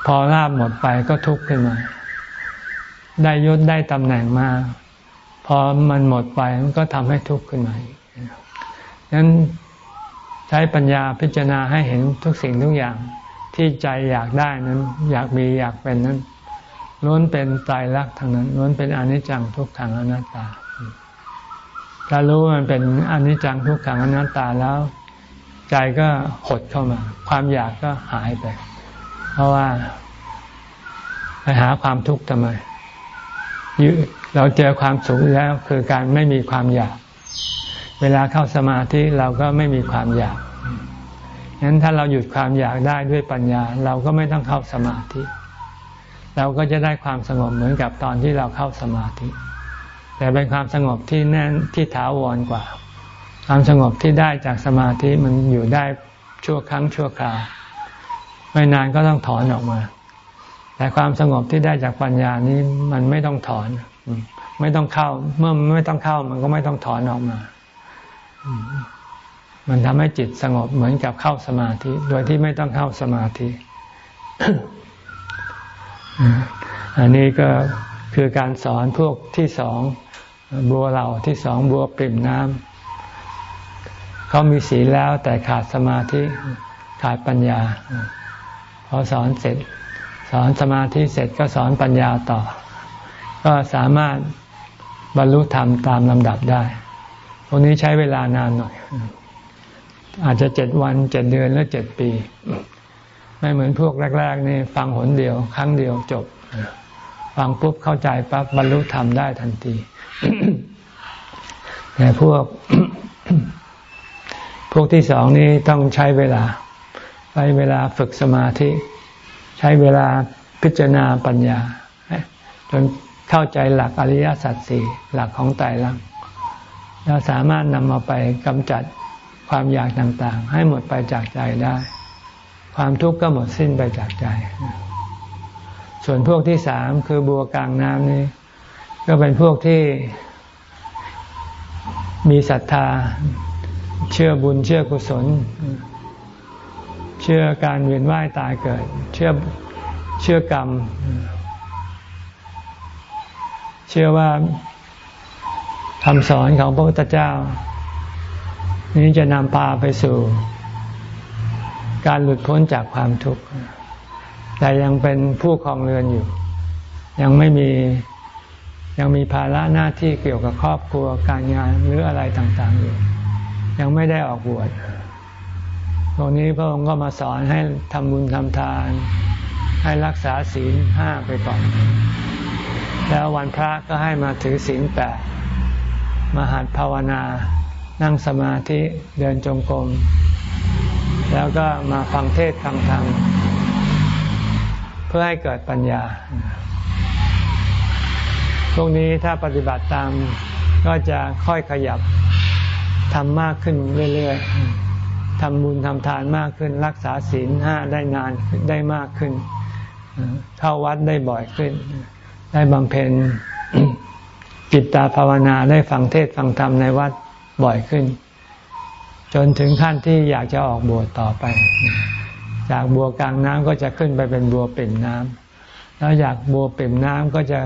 พอลาบหมดไปก็ทุกข์ขึ้นมา ได้ยศได้ตำแหน่งมา พอมันหมดไปมันก็ทำให้ทุกข์ขึ้นมาดังนั้นใช้ปัญญาพิจารณาให้เห็นทุกสิ่งทุกอย่างที่ใจอยากได้นั้น อยากมีอยากเป็นนั้นล้วนเป็นตายรักทางนั้นล้วนเป็นอนิจจังทุกขังอนัตตา ถ้ารู้ว่ามันเป็นอนิจจังทุกขังอนัตตาแล้ว ใจก็หดเข้ามา ความอยากก็หายไป เพราะว่า ไปหาความทุกข์ทำไมเราเจอความสุขแล้วคือการไม่มีความอยาก เวลาเข้าสมาธิเราก็ไม่มีความอยากงั้นถ้าเราหยุดความอยากได้ด้วยปัญญา เราก็ไม่ต้องเข้าสมาธิ เราก็จะได้ความสงบเหมือนกับตอนที่เราเข้าสมาธิ แต่เป็นความสงบที่แน่นที่ถาวรกว่า ความสงบที่ได้จากสมาธิมันอยู่ได้ชั่วครั้งชั่วคราว ไม่นานก็ต้องถอนออกมา แต่ความสงบที่ได้จากปัญญานี้มันไม่ต้องถอน ไม่ต้องเข้า เมื่อไม่ต้องเข้ามันก็ไม่ต้องถอนออกมา มันทำให้จิตสงบเหมือนกับเข้าสมาธิ โดยที่ไม่ต้องเข้าสมาธิ อันนี้ก็คือการสอนพวกที่สองบัวเหล่าที่สองบัวปริ่มน้ำเขามีศีลแล้วแต่ขาดสมาธิขาดปัญญา พอสอนเสร็จ สอนสมาธิเสร็จก็สอนปัญญาต่อ ก็สามารถบรรลุธรรมตามลำดับได้พวกนี้ใช้เวลานานหน่อย อาจจะเจ็ดวันเจ็ดเดือนแล้วเจ็ดปี ไม่เหมือนพวกแรก ๆ นี่ ฟังหนเดียว ครั้งเดียวจบ ฟังปุ๊บเข้าใจปั๊บบรรลุธรรมได้ทันทีแต่พวกพวกที่สองนี้ต้องใช้เวลา ใช้เวลาฝึกสมาธิ ใช้เวลาพิจารณาปัญญา จนเข้าใจหลักอริยสัจสี่หลักของไตรลักษณ์แล้วสามารถนำมาไปกำจัดความอยากต่างๆ ให้หมดไปจากใจได้ ความทุกข์ก็หมดสิ้นไปจากใจ ส่วนพวกที่สามคือบัวกลางน้ำนี้ ก็เป็นพวกที่มีศรัทธาเชื่อบุญเชื่อกุศล เชื่อการเวียนว่ายตายเกิด เชื่อเชื่อกรรม เชื่อว่าคำสอนของพระพุทธเจ้า นี้จะนำพาไปสู่ การหลุดพ้นจากความทุกข์ แต่ยังเป็นผู้ครองเรือนอยู่ ยังไม่มียังมีภาระหน้าที่เกี่ยวกับครอบครัวการงานหรืออะไรต่างๆอยู่ ยังไม่ได้ออกบวช ตรงนี้พระองค์ก็มาสอนให้ทำบุญทำทาน ให้รักษาศีลห้าไปก่อน แล้ววันพระก็ให้มาถือศีลแปดมาหัดภาวนา นั่งสมาธิเดินจงกรมแล้วก็มาฟังเทศฟังธรรมเพื่อให้เกิดปัญญาพวกนี้ถ้าปฏิบัติตามก็จะค่อยขยับทำมากขึ้นเรื่อย ๆ ทำบุญทำทานมากขึ้น รักษาศีลห้าได้นานได้มากขึ้น เข้าวัดได้บ่อยขึ้น ได้บำเพ็ญจิตตาภาวนาได้ฟังเทศฟังธรรมในวัดบ่อยขึ้น จนถึงขั้นที่อยากจะออกบวชต่อไป จากบัวกลางน้ำก็จะขึ้นไปเป็นบัวปิ่มน้ำแล้วจากบัวปิ่มน้ำก็จะ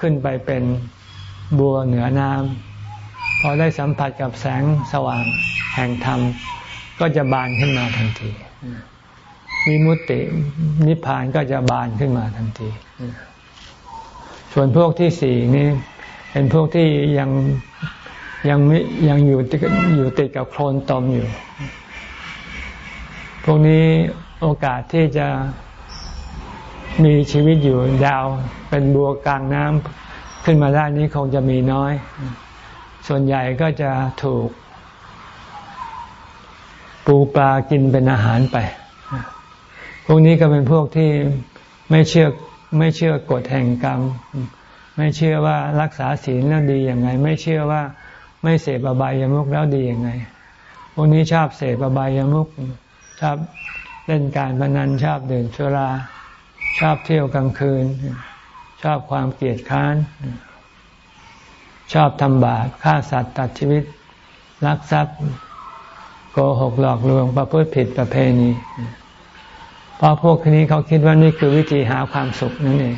ขึ้นไปเป็นบัวเหนือน้ำพอได้สัมผัสกับแสงสว่างแห่งธรรม ก็จะบานขึ้นมาทันทีมีมุตินิพพานก็จะบานขึ้นมาทันที ส่วนพวกที่สี่นี้ เป็นพวกที่ยังยังยังอยู่อยู่ติดกับโคลนตมอยู่ พวกนี้โอกาสที่จะมีชีวิตอยู่ดาวเป็นบัวกลางน้ำขึ้นมาได้นี้คงจะมีน้อย ส่วนใหญ่ก็จะถูก ปูปลากินเป็นอาหารไป พวกนี้ก็เป็นพวกที่ไม่เชื่อไม่เชื่อกฎแห่งกรรม ไม่เชื่อว่ารักษาศีลแล้วดีอย่างไง ไม่เชื่อว่าไม่เสพอบายามุกแล้วดีอย่างไง พวกนี้ชอบเสพอบายามุกชอบเล่นการพนันชอบดื่มสุรา ชอบเที่ยวกลางคืน ชอบความเกลียดค้าน ชอบทำบาปฆ่าสัตว์ตัดชีวิตลักทรัพย์ โกหกหลอกลวงประพฤติผิดประเพณีเพราะพวกนี้เขาคิดว่านี่คือวิธีหาความสุขนั่นเอง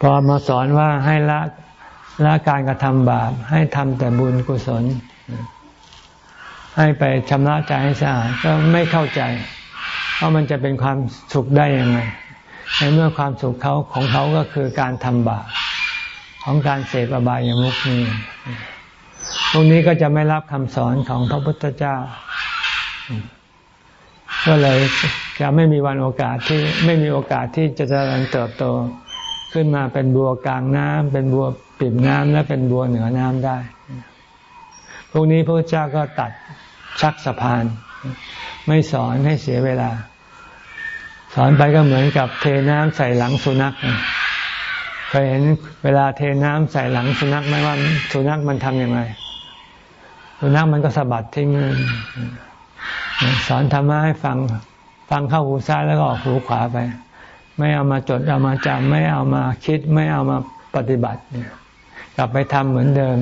พอมาสอนว่าให้ละละการกระทำบาป ให้ทำแต่บุญกุศล ให้ไปชำระใจให้สะอาดก็ไม่เข้าใจว่ามันจะเป็นความสุขได้ยังไงในเมื่อความสุขเขาของเขาก็คือการทำบาปของการเสพอบายามุขนี้ ตรงนี้ก็จะไม่รับคำสอนของพระพุทธเจ้า ก็เลยจะไม่มีวันโอกาสที่ไม่มีโอกาสที่จะเจริญเติบโตขึ้นมาเป็นบัวกลางน้ำเป็นบัวปิ่มน้ำและเป็นบัวเหนือน้ำได้ พวกนี้พระเจ้าก็ตัดชักสะพาน ไม่สอนให้เสียเวลา สอนไปก็เหมือนกับเทน้ำใส่หลังสุนัข เคยเห็นเวลาเทน้ำใส่หลังสุนัขไหมว่าสุนัขมันทำยังไงสุนัขมันก็สะบัดทิ้งสอนธรรมะให้ฟังฟังเข้าหูซ้ายแล้วก็ออกหูขวาไป ไม่เอามาจดเอามาจำไม่เอามาคิด ไม่เอามาปฏิบัติเนี่ยกลับไปทำเหมือนเดิม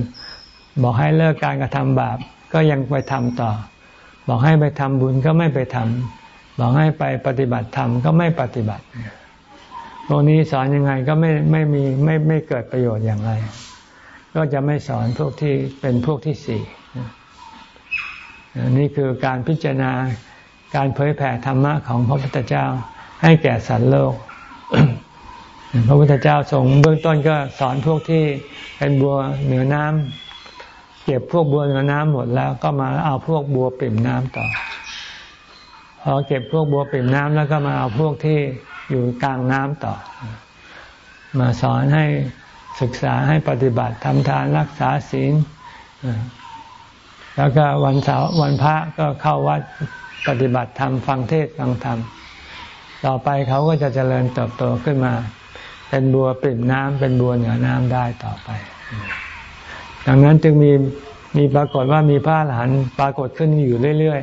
บอกให้เลิกการกระทำบาป ก็ยังไปทำต่อ บอกให้ไปทำบุญก็ไม่ไปทำบอกให้ไปปฏิบัติธรรมก็ไม่ปฏิบัติ พวกนี้สอนยังไงก็ไม่ไม่มีไม่ไม่เกิดประโยชน์อย่างไร ก็จะไม่สอนพวกที่เป็นพวกที่สี่นี่คือการพิจารณาการเผยแผ่ธรรมะของพระพุทธเจ้าให้แก่สัตว์โลก พระพุทธเจ้าทรงเบื้องต้นก็สอนพวกที่เป็นบัวเหนือน้ำเก็บพวกบัวเหนือน้ำหมดแล้วก็มาเอาพวกบัวปิ่มน้ำต่อ พอเก็บพวกบัวปิ่มน้ำแล้วก็มาเอาพวกที่ อยู่กลางน้ำต่อ มาสอนให้ศึกษาให้ปฏิบัติทำทานรักษาศีลแล้วก็วันเสาร์วันพระก็เข้าวัดปฏิบัติธรรมฟังเทศฟังธรรม ต่อไปเขาก็จะเจริญเติบโตขึ้นมา เป็นบัวปริ่มน้ำเป็นบัวเหนือน้ำได้ต่อไป ดังนั้นจึงมีมีปรากฏว่ามีพระอรหันต์ปรากฏขึ้นอยู่เรื่อย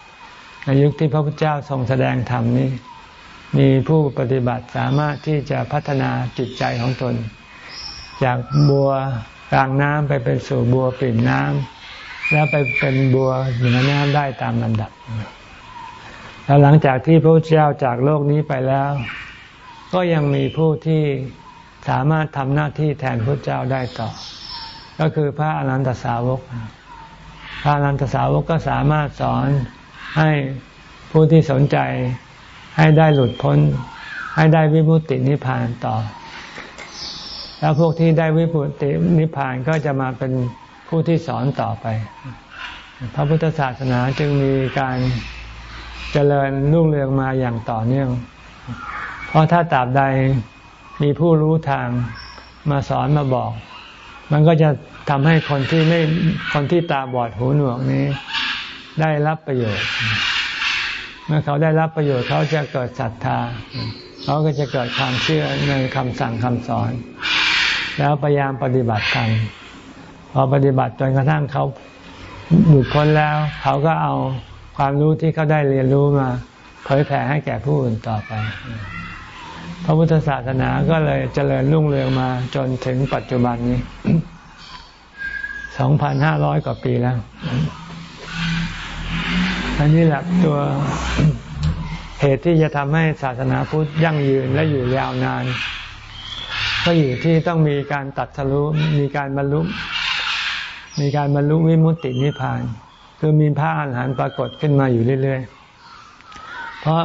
ๆในยุคที่พระพุทธเจ้าทรงแสดงธรรมนี้ มีผู้ปฏิบัติสามารถที่จะพัฒนาจิตใจของตน จากบัวกลางน้ำไปเป็นสู่บัวปริ่มน้ำแล้วไปเป็นบัวเหนือน้ำได้ตามลำดับ แล้วหลังจากที่พระเจ้าจากโลกนี้ไปแล้ว ก็ยังมีผู้ที่สามารถทำหน้าที่แทนพระเจ้าได้ต่อ ก็คือพระอนันตสาวก พระอนันตสาวกก็สามารถสอนให้ผู้ที่สนใจ ให้ได้หลุดพ้น ให้ได้วิมุตตินิพพานต่อ แล้วพวกที่ได้วิปุตินิพพานก็จะมาเป็นผู้ที่สอนต่อไป พระพุทธศาสนาจึงมีการเจริญรุ่งเรืองมาอย่างต่อเนื่อง เพราะถ้าตราบใดมีผู้รู้ทางมาสอนมาบอก มันก็จะทำให้คนที่ไม่คนที่ตาบอดหูหนวกนี้ ได้รับประโยชน์ มื่อเขาได้รับประโยชน์เขาจะเกิดศรัทธา เขาก็จะเกิดความเชื่อในคำสั่งคำสอน แล้วพยายามปฏิบัติกันพอปฏิบัติจนกระทั่งเขาหลุดพ้นแล้ว เขาก็เอาความรู้ที่เขาได้เรียนรู้มา เผยแผ่ให้แก่ผู้อื่นต่อไป พระพุทธศาสนาก็เลยเจริญรุ่งเรืองมาจนถึงปัจจุบันนี้ 2,500 กว่าปีแล้ว อันนี้แหละตัวเหตุที่จะทำให้ศาสนาพุทธยั่งยืนและอยู่ยาวนาน ก็อยู่ที่ต้องมีการตัดทะลุมีการบรรลุ มีการบรรลุวิมุตตินิพพาน คือมีพระอาหารหันต์ปรากฏขึ้นมาอยู่เรื่อยๆ เพราะ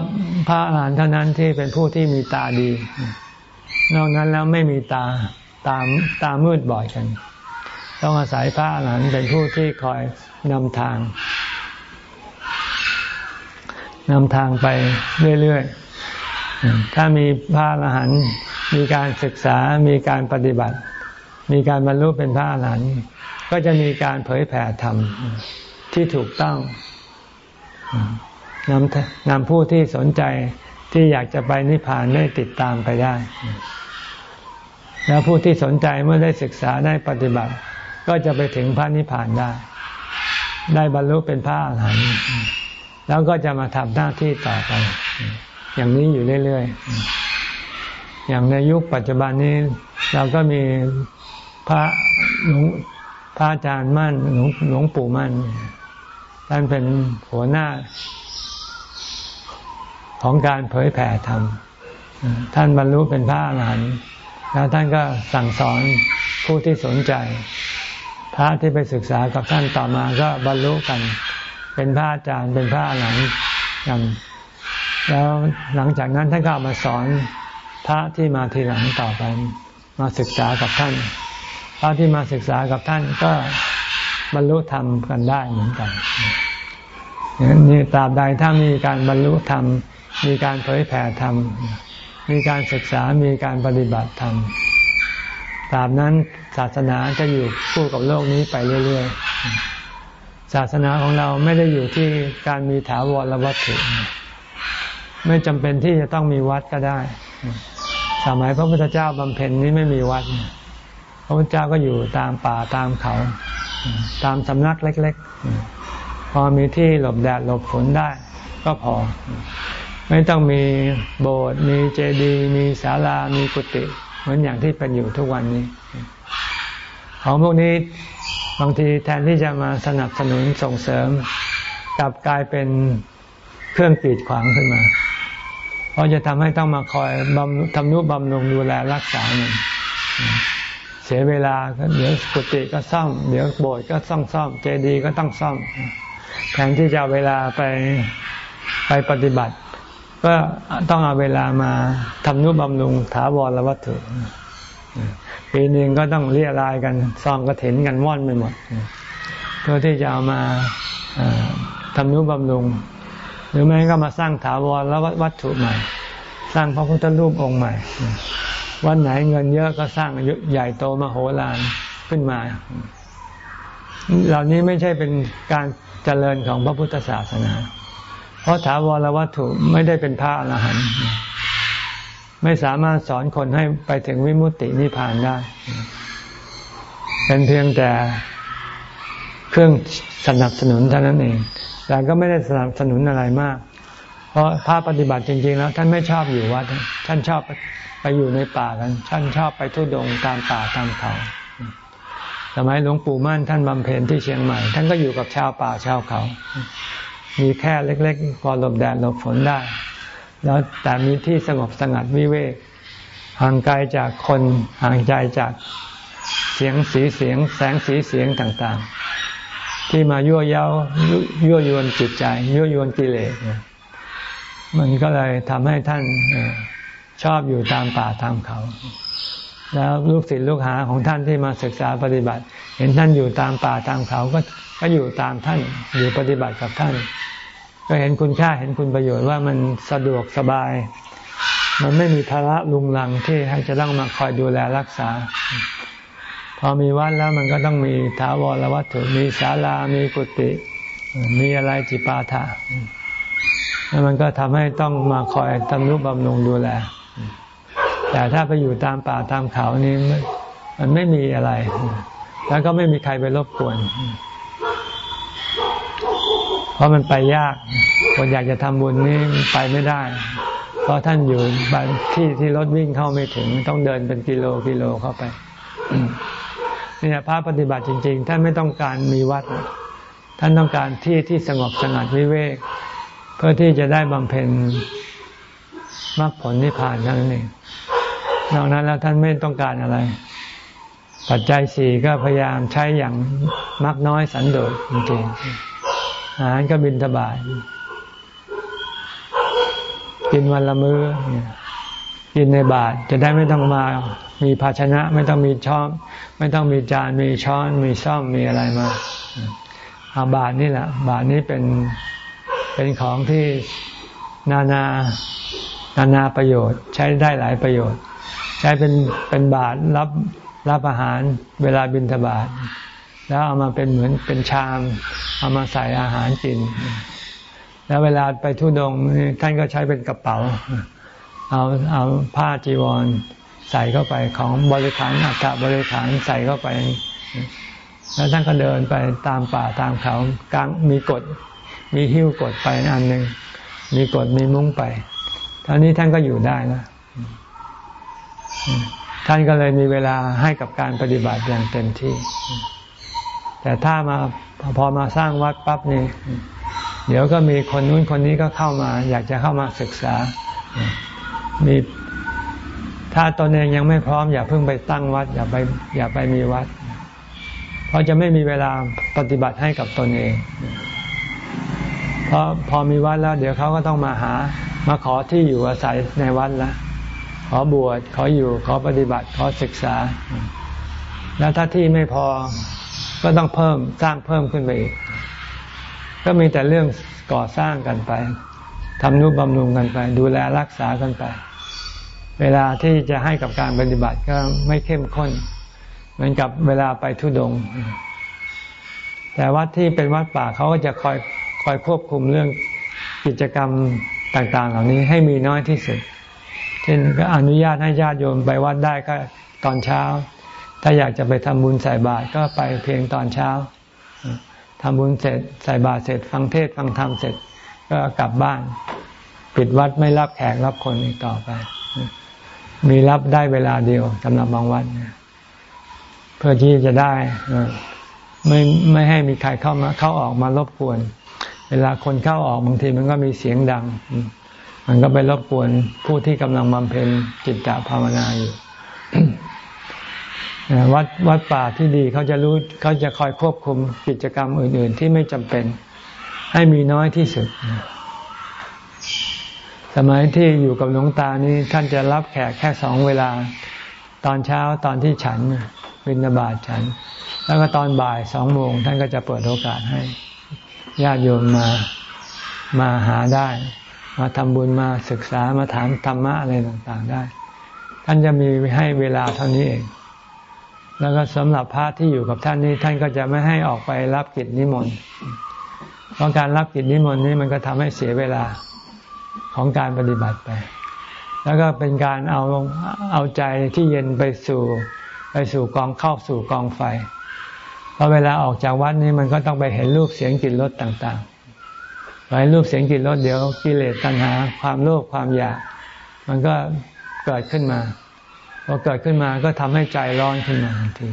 พระอาหารหันต์เท่านั้นที่เป็นผู้ที่มีตาดี นอกนั้นแล้วไม่มีตาตามตามืดบ่อยกัน ต้องอาศัยพระอาหารหันต์เป็นผู้ที่คอยนำทาง นำทางไปเรื่อยๆ ถ้ามีพระอรหันต์มีการศึกษา มีการปฏิบัติ มีการบรรลุเป็นพระอรหันต์ก็จะมีการเผยแผ่ธรรมที่ถูกต้องนำนำผู้ที่สนใจที่อยากจะไปนิพพานได้ติดตามไปได้ แล้วผู้ที่สนใจเมื่อได้ศึกษาได้ปฏิบัติ ก็จะไปถึงพระนิพพานได้ ได้บรรลุเป็นพระอรหันต์ แล้วก็จะมาทำหน้าที่ต่อไป อย่างนี้อยู่เรื่อยๆ อย่างในยุคปัจจุบันนี้ เราก็มีพระหลวงพระอาจารย์มั่นหลวงหลวงปู่มั่นท่านเป็นหัวหน้า ของการเผยแผ่ธรรมท่านบรรลุเป็นพระอรหันต์แล้วท่านก็สั่งสอนผู้ที่สนใจ พระที่ไปศึกษากับท่านต่อมาก็บรรลุกัน เป็นพระอาจารย์เป็นพระอรหันต์กันแล้วหลังจากนั้นท่านก็มาสอนพระที่มาทีหลังต่อไป มาศึกษากับท่าน พระที่มาศึกษากับท่านก็บรรลุธรรมกันได้เหมือนกันนี่ตราบใดถ้ามีการบรรลุธรรม มีการเผยแผ่ธรรม มีการศึกษามีการปฏิบัติธรรมตราบนั้นศาสนาจะอยู่คู่กับโลกนี้ไปเรื่อย ๆ ศาสนาของเราไม่ได้อยู่ที่การมีถาวรวัตถุ ไม่จำเป็นที่จะต้องมีวัดก็ได้ สมัยพระพุทธเจ้าบำเพ็ญนี้ไม่มีวัด พระพุทธเจ้าก็อยู่ตามป่าตามเขา ตามสำนักเล็ก ๆ พอมีที่หลบแดดหลบฝนได้ ก็พอ ไม่ต้องมีโบสถ์มีเจดีย์มีศาลามีกุฏิเหมือนอย่างที่เป็นอยู่ทุกวันนี้ ของพวกนี้ บางทีแทนที่จะมาสนับสนุนส่งเสริม กลับกลายเป็นเครื่องกีดขวางขึ้นมา เพราะจะทำให้ต้องมาคอยบำทำนุบำรุงดูแลรักษามันเสียเวลาเดี๋ยวกุฏิก็ซ่อม เดี๋ยวโบสถ์ก็ซ่อมซ่อม เจดีย์ก็ต้องซ่อม แทนที่จะเวลาไปไปปฏิบัติ ก็ต้องเอาเวลามาทำนุบำรุงถาวรวัตถุ ปีหนึ่งก็ต้องเรียรายกันซองกระถินกันว่อนไปหมด เพื่อที่จะเอามาทำนุบำรุง หรือไม่ก็มาสร้างถาวรแล้ววัตถุใหม่ สร้างพระพุทธรูปองค์ใหม่ วันไหนเงินเยอะก็สร้างใหญ่โตมโหฬารขึ้นมา เหล่านี้ไม่ใช่เป็นการเจริญของพระพุทธศาสนา เพราะถาวรวัตถุไม่ได้เป็นพระอรหันต์ ไม่สามารถสอนคนให้ไปถึงวิมุตตินิพพานได้ เป็นเพียงแต่เครื่องสนับสนุนเท่านั้นเอง แต่ก็ไม่ได้สนับสนุนอะไรมาก เพราะพระปฏิบัติจริง ๆ แล้ว ท่านไม่ชอบอยู่วัด ท่านชอบไปอยู่ในป่ากัน ท่านชอบไปทุดงตามป่าตามเขาสมัยหลวงปู่มั่นท่านบำเพ็ญที่เชียงใหม่ ท่านก็อยู่กับชาวป่าชาวเขา มีแค่เล็ก ๆ พอหลบแดดหลบฝนได้ แล้วแต่มีที่สงบสงัดวิเวกห่างไกลจากคนห่างใจจากเสียงสีเสียง แสงสีเสียงต่างๆ ที่มายั่วเย้ายั่วยวนจิตใจ ยั่วยวนกิเลสมันก็เลยทำให้ท่านชอบอยู่ตามป่าตามเขา แล้วลูกศิษย์ลูกหาของท่านที่มาศึกษาปฏิบัติ เห็นท่านอยู่ตามป่าตามเขาก็ก็อยู่ตามท่านอยู่ปฏิบัติกับท่าน ก็เห็นคุณค่าเห็นคุณประโยชน์ว่ามันสะดวกสบาย มันไม่มีภาระลุงลังที่ให้จะต้องมาคอยดูแลรักษา พอมีวัดแล้วมันก็ต้องมีถาวรวัตถุมีศาลา มีกุฏิมีอะไรจิปาถะแล้วมันก็ทำให้ต้องมาคอยตำนุบำรุงดูแล แต่ถ้าไปอยู่ตามป่าตามเขานี่มันไม่มีอะไร แล้วก็ไม่มีใครไปรบกวน เพราะมันไปยาก คนอยากจะทำบุญนี่ไปไม่ได้ เพราะท่านอยู่บางที่ที่รถวิ่งเข้าไม่ถึง ต้องเดินเป็นกิโลกิโลเข้าไปเนี่ยพระปฏิบัติจริง ๆ ท่านไม่ต้องการมีวัด ท่านต้องการที่ที่สงบสงัดวิเวก เพื่อที่จะได้บำเพ็ญมรรคผลนิพพานนั้นเองนอกนั้นแล้วท่านไม่ต้องการอะไร ปัจจัยสี่ก็พยายามใช้อย่างมักน้อยสันโดษจริงๆ อาหารก็บินทบาทกินวันละมือ้อกินในบาทจะได้ไม่ต้องมา มีภาชนะ ไม่ต้องมีช้อนไม่ต้องมีจานมีช้อนมีซ่อมมีอะไรมาเอาบาทนี่แหละ บาทนี้เป็นเป็นของที่นานานานาประโยชน์ ใช้ได้หลายประโยชน์ ใช้เป็นเป็นบาทรับรับอาหารเวลาบินทบาทแล้วเอามาเป็นเหมือนเป็นชาม เอามาใส่อาหารกิน แล้วเวลาไปทุดงท่านก็ใช้เป็นกระเป๋า เอาเอาผ้าจีวรใส่เข้าไปของบริขารอัฐบริขารใส่เข้าไป แล้วท่านก็เดินไปตามป่าตามเขากลางมีกฎมีหิ้วกฎไปอันหนึ่งมีกฎมีมุ้งไปท่านี้ท่านก็อยู่ได้นะท่านก็เลยมีเวลาให้กับการปฏิบัติอย่างเต็มที่ แต่ถ้ามาพอมาสร้างวัดปั๊บนี่เดี๋ยวก็มีคนนู้นคนนี้ก็เข้ามา อยากจะเข้ามาศึกษา มีถ้าตนเองยังไม่พร้อม อย่าเพิ่งไปตั้งวัด อย่าไปอย่าไปมีวัด เพราะจะไม่มีเวลาปฏิบัติให้กับตนเอง เพราะพอมีวัดแล้ว เดี๋ยวเขาก็ต้องมาหา มาขอที่อยู่อาศัยในวัดละขอบวชขออยู่ขอปฏิบัติขอศึกษา แล้วถ้าที่ไม่พอ ก็ต้องเพิ่มสร้างเพิ่มขึ้นไปอีก ก็มีแต่เรื่องก่อสร้างกันไปทำนุบำรุงกันไป ดูแลรักษากันไป เวลาที่จะให้กับการปฏิบัติก็ไม่เข้มข้น เหมือนกับเวลาไปทุดง แต่วัดที่เป็นวัดป่าเขาก็จะคอยคอยควบคุมเรื่องกิจกรรมต่าง ๆ เหล่านี้ให้มีน้อยที่สุด เช่นก็อนุญาตให้ญาติโยมไปวัดได้ก็ตอนเช้า ถ้าอยากจะไปทำบุญใส่บาตรก็ไปเพียงตอนเช้าทำบุญเสร็จใส่บาตรเสร็จ ฟังเทศฟังธรรมเสร็จก็กลับบ้าน ปิดวัดไม่รับแขกรับคนอีกต่อไป มีรับได้เวลาเดียวสำหรับบางวันเพื่อที่จะได้ไม่ไม่ให้มีใครเข้ามาเข้าออกมารบกวน เวลาคนเข้าออกบางทีมันก็มีเสียงดัง มันก็ไปรบกวนผู้ที่กำลังบำเพ็ญจิตตภาวนาอยู่ วัดวัดป่าที่ดีเขาจะรู้เขาจะคอยควบคุมกิจกรรมอื่น ๆ ที่ไม่จำเป็น ให้มีน้อยที่สุด สมัยที่อยู่กับหลวงตานี้ท่านจะรับแขกแค่สองเวลา ตอนเช้าตอนที่ฉันบิณฑบาตฉัน แล้วก็ตอนบ่ายสองโมงท่านก็จะเปิดโอกาสให้ญาติโยมมามาหาได้ มาทำบุญมาศึกษามาถามธรรมะอะไรต่าง ๆ ได้ ท่านจะมีให้เวลาเท่านี้เอง แล้วก็สำหรับพระที่อยู่กับท่านนี้ท่านก็จะไม่ให้ออกไปรับกิจนิมนต์เพราะการรับกิจนิมนต์นี้มันก็ทำให้เสียเวลาของการปฏิบัติไป แล้วก็เป็นการเอาเอาใจที่เย็นไปสู่ไปสู่กองเข้าสู่กองไฟพอเวลาออกจากวัดนี้มันก็ต้องไปเห็นรูปเสียงกลิ่นรสต่างๆไปรูปเสียงกลิ่นรสเดี๋ยวกิเลสตัณหา ความโลภความอยาก มันก็เกิดขึ้นมา พอเกิดขึ้นมาก็ทำให้ใจร้อนขึ้นมาทันที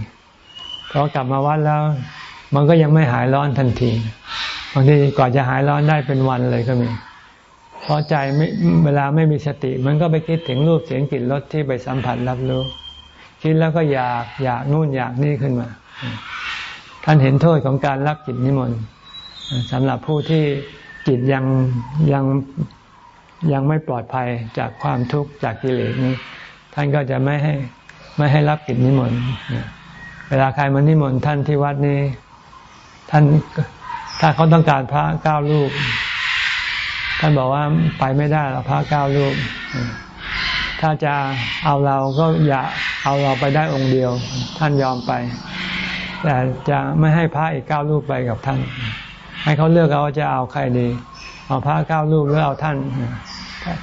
พอกลับมาวัดแล้ว มันก็ยังไม่หายร้อนทันทีบางทีกว่าจะหายร้อนได้เป็นวันเลยก็มี เพราะใจไม่เวลาไม่มีสติ มันก็ไปคิดถึงรูปเสียงกลิ่นรสที่ไปสัมผัสรับรู้ คิดแล้วก็อยากอยากนู่นอยากนี่ขึ้นมา ท่านเห็นโทษของการรับกิจนิมนต์สำหรับผู้ที่จิตยังยังยังไม่ปลอดภัยจากความทุกข์จากกิเลสนี้ ท่านก็จะไม่ให้ไม่ให้รับกิจนิมนต์เวลาใครมานิมนต์ท่านที่วัดนี้ ท่านถ้าเขาต้องการพระเก้ารูป ท่านบอกว่าไปไม่ได้หรอกพระเก้ารูป ถ้าจะเอาเราก็อย่าเอาเราไปได้องค์เดียว ท่านยอมไปแต่จะไม่ให้พระอีกเก้ารูปไปกับท่าน ให้เขาเลือกเอาจะเอาใครดี เอาพระเก้ารูปหรือเอาท่าน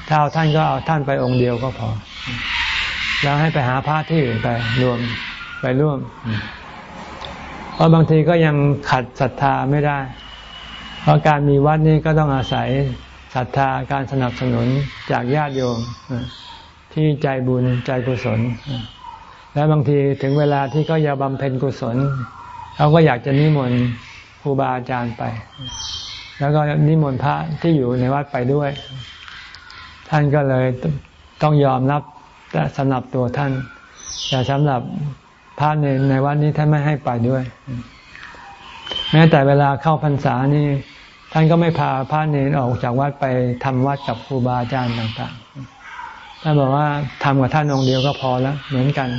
ถ้าเอาท่านก็เอาท่านไปองค์เดียวก็พอ แล้วให้ไปหาพระที่อื่นไปรวมไปร่วม เพราะบางทีก็ยังขัดศรัทธาไม่ได้ เพราะการมีวัดนี้ก็ต้องอาศัยศรัทธาการสนับสนุนจากญาติโยมที่ใจบุญใจกุศล แล้วบางทีถึงเวลาที่เขาจะบำเพ็ญกุศลเขาก็อยากจะนิมนต์ครูบาอาจารย์ไป แล้วก็นิมนต์พระที่อยู่ในวัดไปด้วย ท่านก็เลยต้องยอมรับ แต่สำหรับตัวท่านแต่สำหรับพระในในวัดนี้ท่านไม่ให้ไปด้วย แม้แต่เวลาเข้าพรรษานี่ ท่านก็ไม่พาพระเนรออกจากวัดไปทำวัดกับครูบาอาจารย์ต่างๆท่านบอกว่าทำกับท่านองค์เดียวก็พอแล้ว เหมือนกัน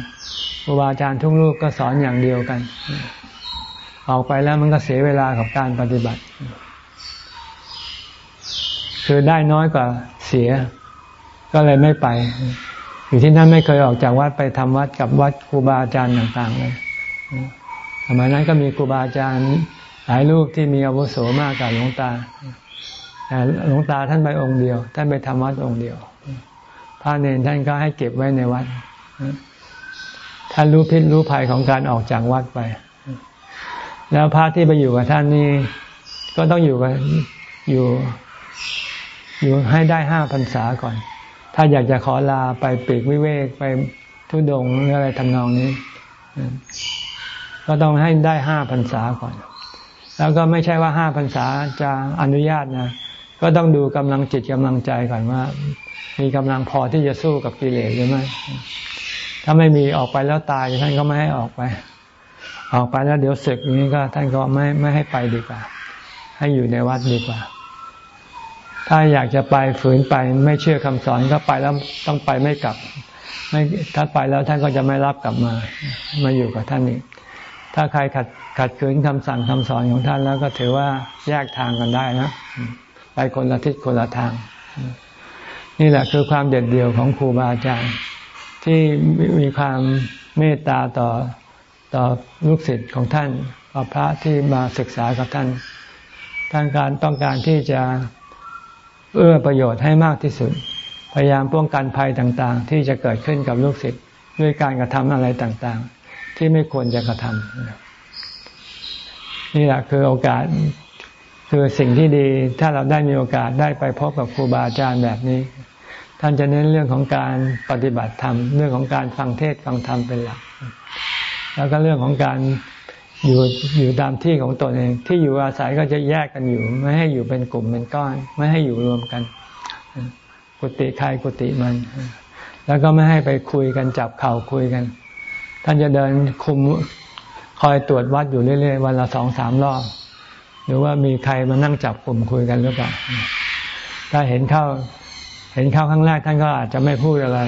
ครูบาอาจารย์ทุกรูปก็สอนอย่างเดียวกัน ออกไปแล้วมันก็เสียเวลากับการปฏิบัติ คือได้น้อยกว่าเสีย ก็เลยไม่ไป อยู่ที่นั่นไม่เคยออกจากวัดไปทำวัดกับวัดครูบาอาจารย์ต่างๆเลยสมัยนั้นก็มีครูบาอาจารย์หลายรูปที่มีอาวุโสมากกว่าหลวงตาแต่หลวงตาท่านไปองค์เดียว ท่านไปทำวัดองค์เดียวพระเนรท่านก็ให้เก็บไว้ในวัดท่านรู้พิษรู้ภัยของการออกจากวัดไป แล้วพระที่ไปอยู่กับท่านนี่ก็ต้องอยู่กับอยู่ อยู่ให้ได้ห้าพรรษาก่อน ถ้าอยากจะขอลาไปปีกวิเวกไปทุดงหรืออะไรทำนองนี้ ก็ต้องให้ได้ห้าพรรษาก่อน แล้วก็ไม่ใช่ว่าห้าพรรษาจะอนุญาตนะ ก็ต้องดูกำลังจิตกำลังใจก่อนว่า มีกำลังพอที่จะสู้กับกิเลสหรือไม่ถ้าไม่มีออกไปแล้วตายท่านก็ไม่ให้ออกไป ออกไปแล้วเดี๋ยวศึกนี้ก็ท่านก็ไม่ไม่ให้ไปดีกว่า ให้อยู่ในวัดดีกว่า ถ้าอยากจะไปฝืนไปไม่เชื่อคำสอนก็ไปแล้วต้องไปไม่กลับ ไม่ถ้าไปแล้วท่านก็จะไม่รับกลับมา มาอยู่กับท่านอีกถ้าใครขัดขัดขืนคำสั่งคำสอนของท่านแล้วก็ถือว่าแยกทางกันได้นะ ไปคนละทิศคนละทาง นี่แหละคือความเด็ดเดี่ยวของครูบาอาจารย์ ที่มีความเมตตาต่อต่อลูกศิษย์ของท่านต่อพระที่มาศึกษากับท่านท่านการต้องการที่จะ เอื้อประโยชน์ให้มากที่สุด พยายามป้องกันภัยต่างๆ ที่จะเกิดขึ้นกับลูกศิษย์ด้วยการกระทำอะไรต่างๆ ที่ไม่ควรจะกระทำนี่แหละคือโอกาสคือสิ่งที่ดีถ้าเราได้มีโอกาสได้ไปพบกับครูบาอาจารย์แบบนี้ ท่านจะเน้นเรื่องของการปฏิบัติธรรม เรื่องของการฟังเทศฟังธรรมเป็นหลัก แล้วก็เรื่องของการ อยู่อยู่ตามที่ของตนเอง ที่อยู่อาศัยก็จะแยกกันอยู่ ไม่ให้อยู่เป็นกลุ่มเป็นก้อน ไม่ให้อยู่รวมกัน กุฏิใครกุฏิมัน แล้วก็ไม่ให้ไปคุยกันจับเข่าคุยกัน ท่านจะเดินคุมคอยตรวจวัดอยู่เรื่อยๆวันละสองสามรอบ หรือว่ามีใครมานั่งจับกลุ่มคุยกันหรือเปล่าถ้าเห็นเข้า เห็นเข้าครั้งแรกท่านก็อาจจะไม่พูดอะไร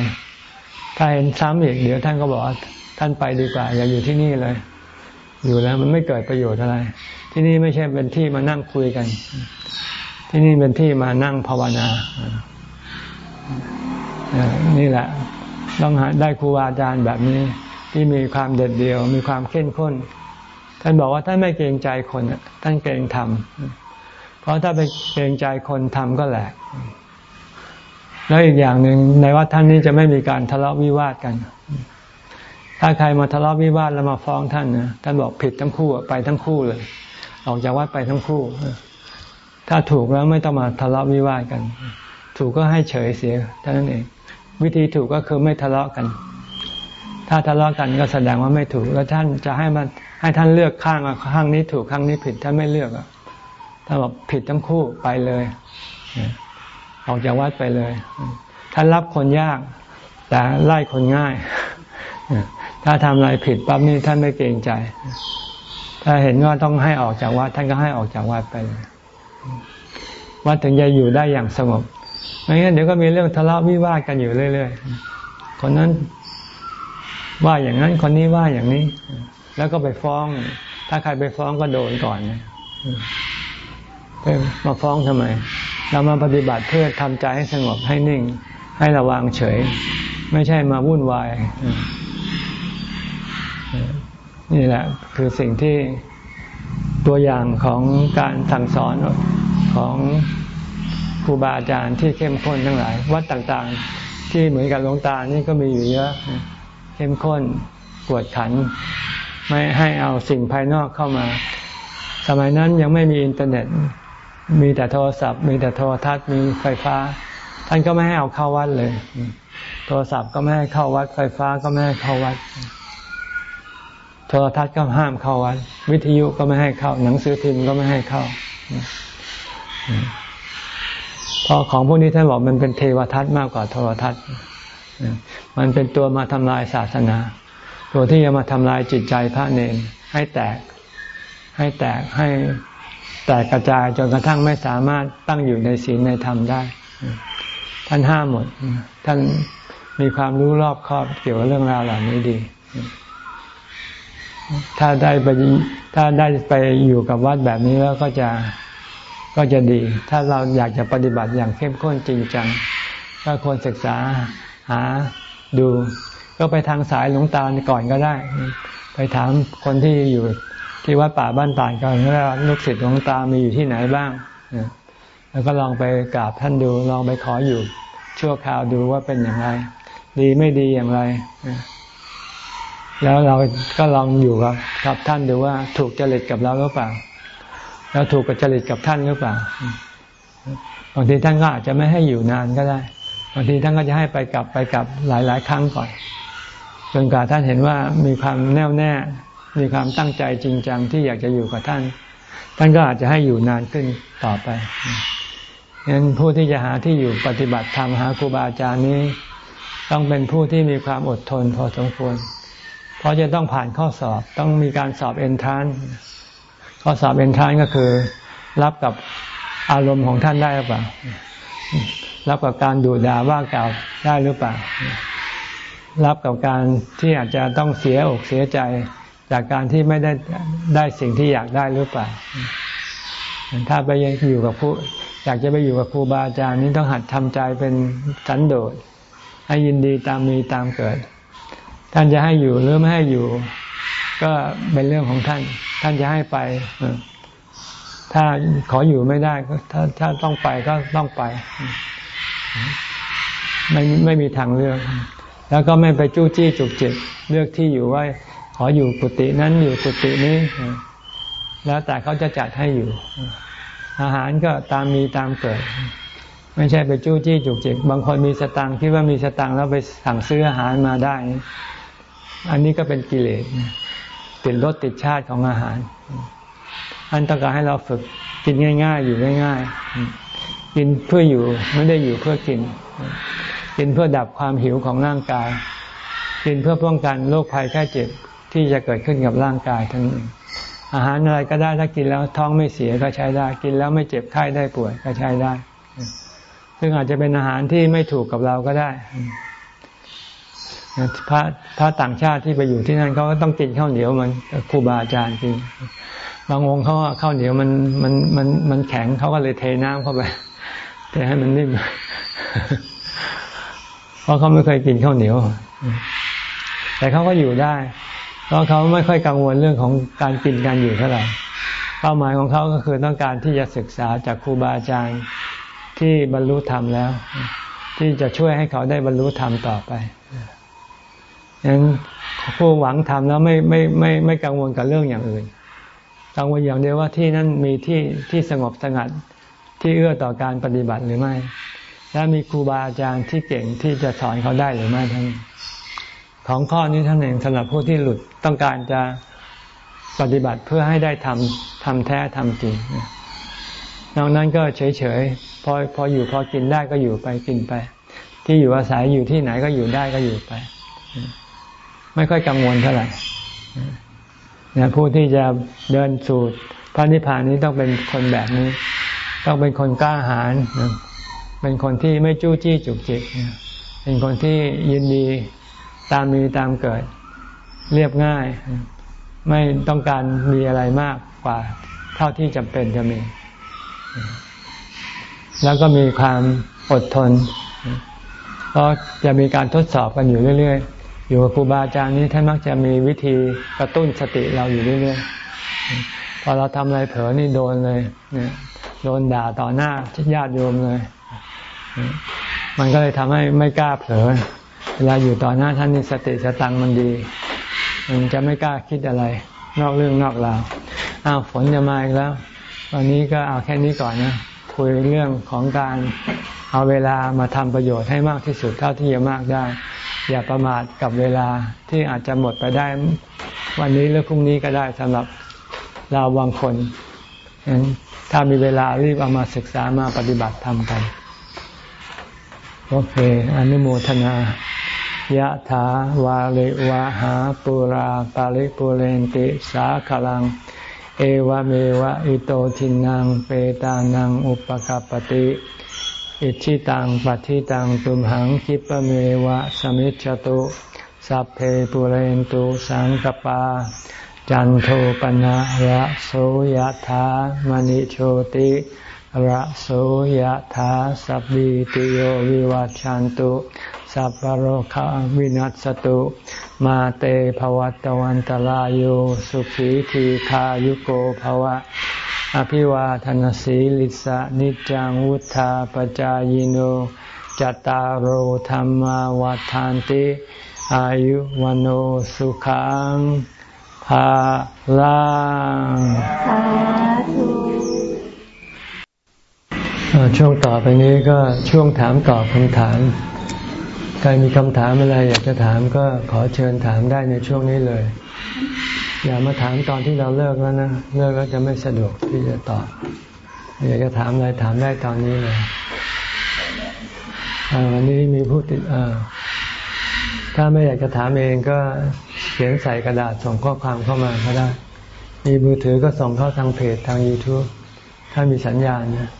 ถ้าเห็นซ้ำอีกเดี๋ยวท่านก็บอกว่าท่านไปดีกว่า อย่าอยู่ที่นี่เลย อยู่แล้วมันไม่เกิดประโยชน์อะไร ที่นี่ไม่ใช่เป็นที่มานั่งคุยกัน ที่นี่เป็นที่มานั่งภาวนานี่แหละ ต้องหาได้ครูอาจารย์แบบนี้ ที่มีความเด็ดเดี่ยว มีความเข้มข้น ท่านบอกว่าท่านไม่เกรงใจคนท่านเกรงธรรมเพราะถ้าไปเกรงใจคนทำก็แหลก แล้วอีกอย่างหนึ่งในวัดท่านนี้จะไม่มีการทะเลาะวิวาทกัน ถ้าใครมาทะเลาะวิวาทแล้วมาฟ้องท่านนะท่านบอกผิดทั้งคู่ไปทั้งคู่เลย ออกจากวัดไปทั้งคู่ ถ้าถูกแล้วไม่ต้องมาทะเลาะวิวาทกัน ถูกก็ให้เฉยเสียเท่านั้นเอง วิธีถูกก็คือไม่ทะเลาะกัน ถ้าทะเลาะกันก็แสดงว่าไม่ถูก แล้วท่านจะให้มันให้ท่านเลือกข้างข้างนี้ถูกข้างนี้ผิดท่านไม่เลือกอะถ้าบอกผิดทั้งคู่ไปเลยออกจากวัดไปเลย ท่านรับคนยาก แต่ไล่คนง่าย ถ้าทำอะไรผิดปั๊บนี่ท่านไม่เกรงใจ ถ้าเห็นว่าต้องให้ออกจากวัด ท่านก็ให้ออกจากวัดไปวัดถึงจะอยู่ได้อย่างสงบไม่งั้นเดี๋ยวก็มีเรื่องทะเลาะวิวาทกันอยู่เรื่อยๆ คนนั้นว่าอย่างนั้นคนนี้ว่าอย่างนี้ แล้วก็ไปฟ้อง ถ้าใครไปฟ้องก็โดนก่อนมาฟ้องทำไม เรามาปฏิบัติเพื่อทำใจให้สงบให้นิ่ง ให้ระวังเฉย ไม่ใช่มาวุ่นวาย นี่แหละคือสิ่งที่ตัวอย่างของการสั่งสอนของครูบาอาจารย์ที่เข้มข้นทั้งหลาย วัดต่างๆที่เหมือนกับหลวงตานี่ก็มีอยู่เยอะ เข้มข้นกวดขัน ไม่ให้เอาสิ่งภายนอกเข้ามา สมัยนั้นยังไม่มีอินเทอร์เน็ต มีแต่โทรศัพท์ มีแต่โทรทัศน์มีไฟฟ้า ท่านก็ไม่ให้เอาเข้าวัดเลย โทรศัพท์ก็ไม่ให้เข้าวัดไฟฟ้าก็ไม่ให้เข้าวัด โทรทัศน์ก็ห้ามเข้าวัด วิทยุก็ไม่ให้เข้า หนังสือพิมพ์ก็ไม่ให้เข้าเพราะของพวกนี้ท่านบอกมันเป็นเทวทัศน์มากกว่าโทรทัศน์ มันเป็นตัวมาทำลายศาสนา ตัวที่จะมาทำลายจิตใจพระเนรให้แตก ให้แตกให้แตกกระจายจนกระทั่งไม่สามารถตั้งอยู่ในศีลในธรรมได้ ท่านห้ามหมด ท่านมีความรู้รอบครอบเกี่ยวกับเรื่องราวเหล่านี้ดี ถ้าได้ไปถ้าได้ไปอยู่กับวัดแบบนี้แล้วก็จะก็จะดี ถ้าเราอยากจะปฏิบัติอย่างเข้มข้นจริงจังก็ควรศึกษาหาดู ก็ไปทางสายหลวงตาก่อนก็ได้ ไปถามคนที่อยู่ที่วัดป่าบ้านตางกันแล้วลูกศิษย์หลวงตามีอยู่ที่ไหนบ้างแล้วก็ลองไปกราบท่านดู ลองไปขออยู่ชั่วคราวดูว่าเป็นอย่างไร ดีไม่ดีอย่างไร แล้วเราก็ลองอยู่กับกับท่านดูว่าถูกจริตกับเราหรือเปล่า แล้วถูกกับจริตกับท่านหรือเปล่าบางทีท่านก็อาจจะไม่ให้อยู่นานก็ได้บางทีท่านก็จะให้ไปกลับไปกลับหลาย ๆ ครั้งก่อนจนกว่าท่านเห็นว่ามีความแน่วแน่ มีความตั้งใจจริงจังที่อยากจะอยู่กับท่าน ท่านก็อาจจะให้อยู่นานขึ้นต่อไปฉะนั้นผู้ที่จะหาที่อยู่ปฏิบัติธรรมหาครูบาอาจารย์นี้ ต้องเป็นผู้ที่มีความอดทนพอสมควร เพราะจะต้องผ่านข้อสอบต้องมีการสอบเอนทานข้อสอบเอนทานก็คือ รับกับอารมณ์ของท่านได้หรือเปล่า รับกับการดูด่าว่ากล่าวได้หรือเปล่า รับกับการที่อาจจะต้องเสียอกเสียใจจากการที่ไม่ได้ได้สิ่งที่อยากได้หรือเปล่า ถ้าไปอยู่กับผู้ อยากจะไปอยู่กับครูบาอาจารย์นี้ต้องหัดทำใจเป็นสันโดษให้ยินดีตามมีตามเกิด ท่านจะให้อยู่หรือไม่ให้อยู่ ก็เป็นเรื่องของท่าน ท่านจะให้ไปถ้าขออยู่ไม่ได้ก็ถ้าถ้าต้องไปก็ต้องไป ไม่ไม่มีทางเลือก แล้วก็ไม่ไปจู้จี้จุกจิกเลือกที่อยู่ว่าขออยู่กุฏินั้นอยู่กุฏินี้ แล้วแต่เขาจะจัดให้อยู่ อาหารก็ตามมีตามเกิด ไม่ใช่ไปจู้จี้จุกจิกบางคนมีสตังค์คิดว่ามีสตังค์แล้วไปสั่งซื้ออาหารมาได้ อันนี้ก็เป็นกิเลสติดรสติดชาติของอาหาร อันต้องการให้เราฝึกกินง่าย ๆ อยู่ง่าย ๆ กินเพื่ออยู่ไม่ได้อยู่เพื่อกิน กินเพื่อดับความหิวของร่างกาย กินเพื่อป้องกันโรคภัยแค่เจ็บที่จะเกิดขึ้นกับร่างกายทั้งนี้อาหารอะไรก็ได้ถ้ากินแล้วท้องไม่เสียก็ใช้ได้ กินแล้วไม่เจ็บไข้ได้ป่วยก็ใช้ได้ ซึ่งอาจจะเป็นอาหารที่ไม่ถูกกับเราก็ได้ พระพระต่างชาติที่ไปอยู่ที่นั่นเขาก็ต้องกินข้าวเหนียวมันครูบาอาจารย์กินบางองค์เขาข้าวเหนียวมันมันมันมันแข็งเขาก็เลยเทน้ำเข้าไปเทให้มันนิ่มเพราะเขาไม่เคยกินข้าวเหนียว แต่เขาก็อยู่ได้เพราะเขาไม่ค่อยกังวลเรื่องของการกินการอยู่เท่าไหร่เป้าหมายของเขาก็คือต้องการที่จะศึกษาจากครูบาอาจารย์ที่บรรลุธรรมแล้ว ที่จะช่วยให้เขาได้บรรลุธรรมต่อไป ยังผู้หวังทำแล้วไม่ไม่ไม่ไม่กังวลกับเรื่องอย่างอื่น กังวลอย่างเดียวว่าที่นั่นมีที่ที่สงบสงัดที่เอื้อต่อการปฏิบัติหรือไม่ และมีครูบาอาจารย์ที่เก่งที่จะสอนเขาได้หรือไม่ทั้งของข้อนี้ท่านเองสำหรับผู้ที่หลุดต้องการจะปฏิบัติเพื่อให้ได้ทำทำแท้ทำจริงนอกนั้นก็เฉยๆพอพออยู่พอกินได้ก็อยู่ไปกินไป ที่อยู่อาศัยอยู่ที่ไหนก็อยู่ได้ก็อยู่ไป ไม่ค่อยกังวลเท่าไหร่ผู้ที่จะเดินสู่พระนิพพานนี้ต้องเป็นคนแบบนี้ ต้องเป็นคนกล้าหาญเป็นคนที่ไม่จู้จี้จุกจิกเป็นคนที่ยินดีตามมีตามเกิด เรียบง่าย ไม่ต้องการมีอะไรมากกว่า เท่าที่จำเป็นจะมี แล้วก็มีความอดทนเพราะจะมีการทดสอบกันอยู่เรื่อย อยู่กับครูบาอาจารย์นี้ท่านมักจะมีวิธีกระตุ้นสติเราอยู่เรื่อยๆพอเราทำอะไรเผลอนี่โดนเลยเนี่ยโดนด่าต่อหน้าญาติโยมเลย มันก็เลยทำให้ไม่กล้าเผลอเวลาอยู่ต่อหน้าท่านนี่สติสตังมันดี มันจะไม่กล้าคิดอะไร นอกเรื่องนอกราวอ้าวฝนจะมาอีกแล้ว วันนี้ก็เอาแค่นี้ก่อนนะคุยเรื่องของการเอาเวลามาทำประโยชน์ให้มากที่สุดเท่าที่จะมากได้ อย่าประมาทกับเวลาที่อาจจะหมดไปได้วันนี้หรือพรุ่งนี้ก็ได้สำหรับเราบางคนถ้ามีเวลารีบเอามาศึกษามาปฏิบัติทำกัน โอเค อนุโมทนายะถาวาเลวะหาปุราปาริปุเรนติสาขลัง เอวเมวะอิโตทินังเปตานังอุปกปติ อิชิตังปัฏิตังตุมหังคิปเมวะสมิจฉตุสัพเพปุเรนตุสังกปา จันโทปนะระโสยธามณิโชติระโสยธาสัพพิติโยวิวัชชันตุสัพพโรคาวินัสตุ มาเตภวัตวันตลายุสุขีทีขายุโกภวะ อภิวาทนสีลิสะนิจังวุธาปจายโนจตารโหธรรมวาทานติ อายุวันโอสุขังภาลังช่วงต่อไปนี้ก็ช่วงถามตอบคำถาม ใครมีคำถามอะไรอยากจะถามก็ขอเชิญถามได้ในช่วงนี้เลย อย่ามาถามตอนที่เราเลิกแล้วนะเลิกแล้วจะไม่สะดวกที่จะตอบอยากจะถามอะไรถามได้ตอนนี้เลยวันนี้มีผู้ติดถ้าไม่อยากจะถามเองก็เขียนใส่กระดาษส่งข้อความเข้ามาก็ได้ มีมือถือก็ส่งเข้าทางเพจทาง YouTube ถ้ามีสัญญาณนะ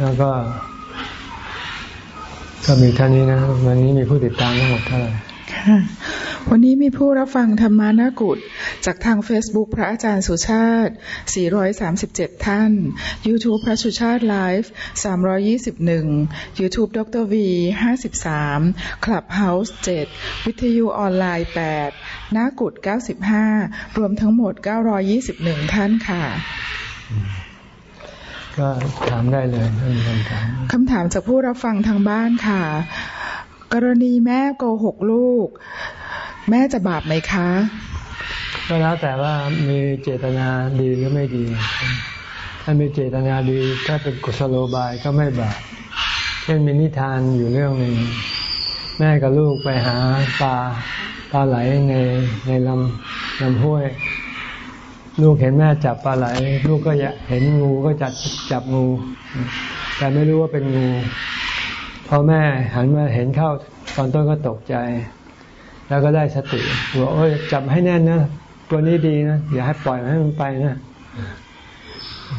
แล้วก็ ก็มีเท่านี้นะ วันนี้มีผู้ติดตามทั้งหมดเท่าไหร่ วันนี้มีผู้รับฟังธรรมานากุฏจากทาง Facebook พระอาจารย์สุชาติ 437 ท่าน YouTube พระสุชาติไลฟ์321 YouTube ดร V 53 Clubhouse 7 วิทยุออนไลน์ 8นากุฏ95 รวมทั้งหมด 921 ท่านค่ะก็ถามได้เลยคำถามคำถามจากผู้รับฟังทางบ้านค่ะ กรณีแม่โกหกลูก แม่จะบาปไหมคะ ก็แล้วแต่ว่ามีเจตนาดีหรือไม่ดี ถ้ามีเจตนาดีถ้าเป็นกุศโลบายก็ไม่บาป เช่นมีนิทานอยู่เรื่องหนึ่งแม่กับลูกไปหาปลาปลาไหลในในลำลำห้วย ลูกเห็นแม่จับปลาไหล ลูกก็อยากเห็นงูก็จับจับงู แต่ไม่รู้ว่าเป็นงู พอแม่หันมาเห็นเข้าตอนต้นก็ตกใจ แล้วก็ได้สติบอกโอ้ยจับให้แน่นนะตัวนี้ดีนะอย่าให้ปล่อยให้มันไปนะ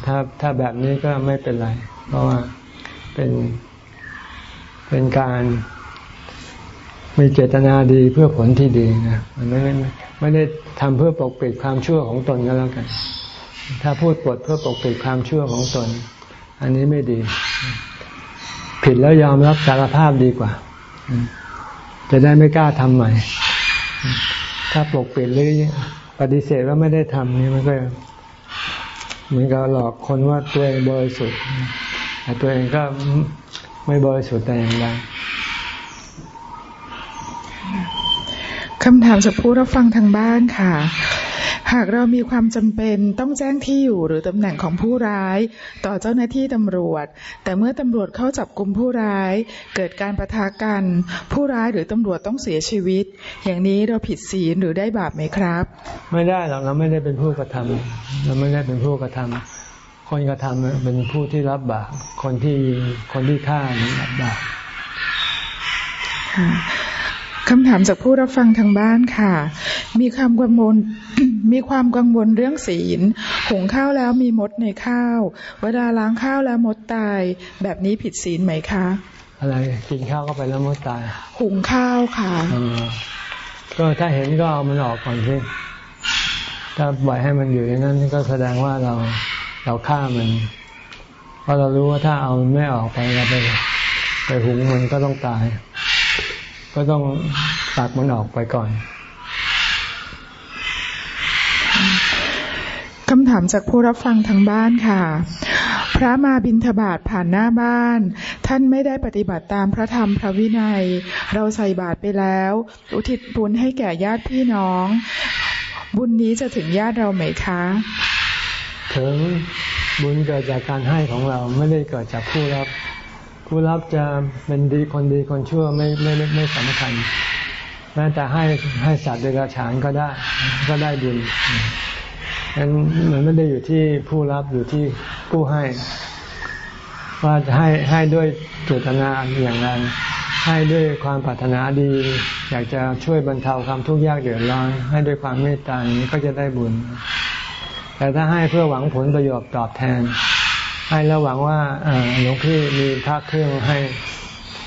ถ้าถ้าแบบนี้ก็ไม่เป็นไร เพราะว่าเป็นเป็นการมีเจตนาดีเพื่อผลที่ดีนะมันไม่ไม่ได้ทำเพื่อปกปิดความชั่วของตนก็แล้วกัน ถ้าพูดปดเพื่อปกปิดความชั่วของตน อันนี้ไม่ดี ผิดแล้วยอมรับสารภาพดีกว่า จะได้ไม่กล้าทำใหม่ ถ้าปกปิดหรือปฏิเสธว่าไม่ได้ทำนี่มันก็เหมือนกับหลอกคนว่าตัวเองบริสุทธิ์แต่ตัวเองก็ไม่บริสุทธิ์แต่อย่างใดคำถามจากผู้รับฟังทางบ้านค่ะ หากเรามีความจำเป็นต้องแจ้งที่อยู่หรือตำแหน่งของผู้ร้าย ต่อเจ้าหน้าที่ตำรวจ แต่เมื่อตำรวจเข้าจับกลุ่มผู้ร้าย เกิดการประทะกัน ผู้ร้ายหรือตำรวจต้องเสียชีวิต อย่างนี้เราผิดศีลหรือได้บาปไหมครับ ไม่ได้หรอกเราไม่ได้เป็นผู้กระทำเราไม่ได้เป็นผู้กระทำคนกระทำเป็นผู้ที่รับบาปคนที่คนที่ฆ่านี่รับบาป คำถามจากผู้รับฟังทางบ้านค่ะ มีความกังวล มีความกังวลเรื่องศีล หุงข้าวแล้วมีมดในข้าว เวลาล้างข้าวแล้วมดตาย แบบนี้ผิดศีลไหมคะ อะไร กินข้าวก็ไปแล้วมดตาย หุงข้าวค่ะ ก็ถ้าเห็นก็เอามันออกก่อนที่ถ้าปล่อยให้มันอยู่อย่างนั้นก็แสดงว่าเราเราฆ่ามัน เพราะเรารู้ว่าถ้าเอามันไม่ออกไปเราไปไปหุงมันก็ต้องตาย ก็ต้องตักมันออกไปก่อนคำถามจากผู้รับฟังทางบ้านค่ะ พระมาบินทบาทผ่านหน้าบ้าน ท่านไม่ได้ปฏิบัติตามพระธรรมพระวินัย เราใส่บาตรไปแล้ว อุทิศบุญให้แก่ญาติพี่น้อง บุญนี้จะถึงญาติเราไหมคะ ถึงบุญเกิดจากการให้ของเราไม่ได้เกิดจากผู้รับ ผู้รับจะเป็นดีคนดีคนชั่วไม่ไม่ไม่สำคัญแม้แต่ให้ให้สัตว์เดรัจฉานก็ได้ก็ได้บุญนั้นมันไม่ได้อยู่ที่ผู้รับอยู่ที่ผู้ให้ ว่าจะให้ให้ด้วยเจตนาอย่างไรให้ด้วยความปรารถนาดี อยากจะช่วยบรรเทาความทุกข์ยากเดือดร้อนให้ด้วยความเมตตานี้ก็จะได้บุญ แต่ถ้าให้เพื่อหวังผลประโยชน์ตอบแทน ให้แล้วหวังว่าหลวงพี่มีพระเครื่องให้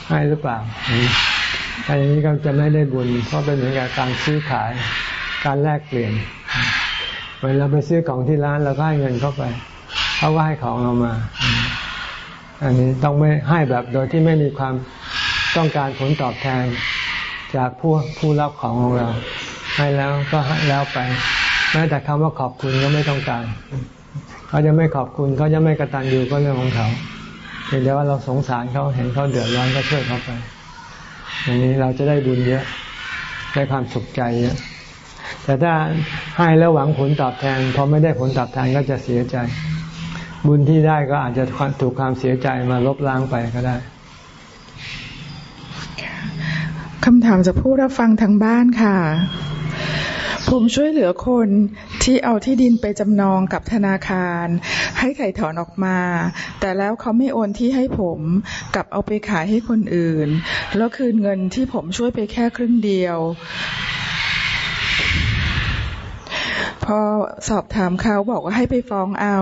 ให้หรือเปล่าอันนี้ก็จะไม่ได้บุญ เพราะเป็นเหมือนกับการซื้อขายการแลกเปลี่ยนเวลาไปซื้อของที่ร้านเราก็ให้เงินเข้าไปเขาก็ให้ของเรามา อันนี้ต้องไม่ให้แบบโดยที่ไม่มีความต้องการผลตอบแทนจากผู้ผู้รับของของเรา ให้แล้วก็ให้แล้วไปแม้แต่คำว่าขอบคุณก็ไม่ต้องการ เขาจะไม่ขอบคุณเขาจะไม่กระตันอยู่ก็เรื่องของเขาเพียงแต่ว่าเราสงสารเขาเห็นเขาเดือดร้อนก็ช่วยเขาไปอย่างนี้เราจะได้บุญเยอะได้ความสุขใจเยอะแต่ถ้าให้แล้วหวังผลตอบแทนพอไม่ได้ผลตอบแทนก็จะเสียใจ บุญที่ได้ก็อาจจะถูกความเสียใจมาลบล้างไปก็ได้คำถามจากผู้รับฟังทางบ้านค่ะ ผมช่วยเหลือคน ที่เอาที่ดินไปจำนองกับธนาคาร ให้ไถ่ถอนออกมา แต่แล้วเขาไม่โอนที่ให้ผมกลับเอาไปขายให้คนอื่น แล้วคืนเงินที่ผมช่วยไปแค่ครึ่งเดียว พอสอบถามเขาบอกว่าให้ไปฟ้องเอา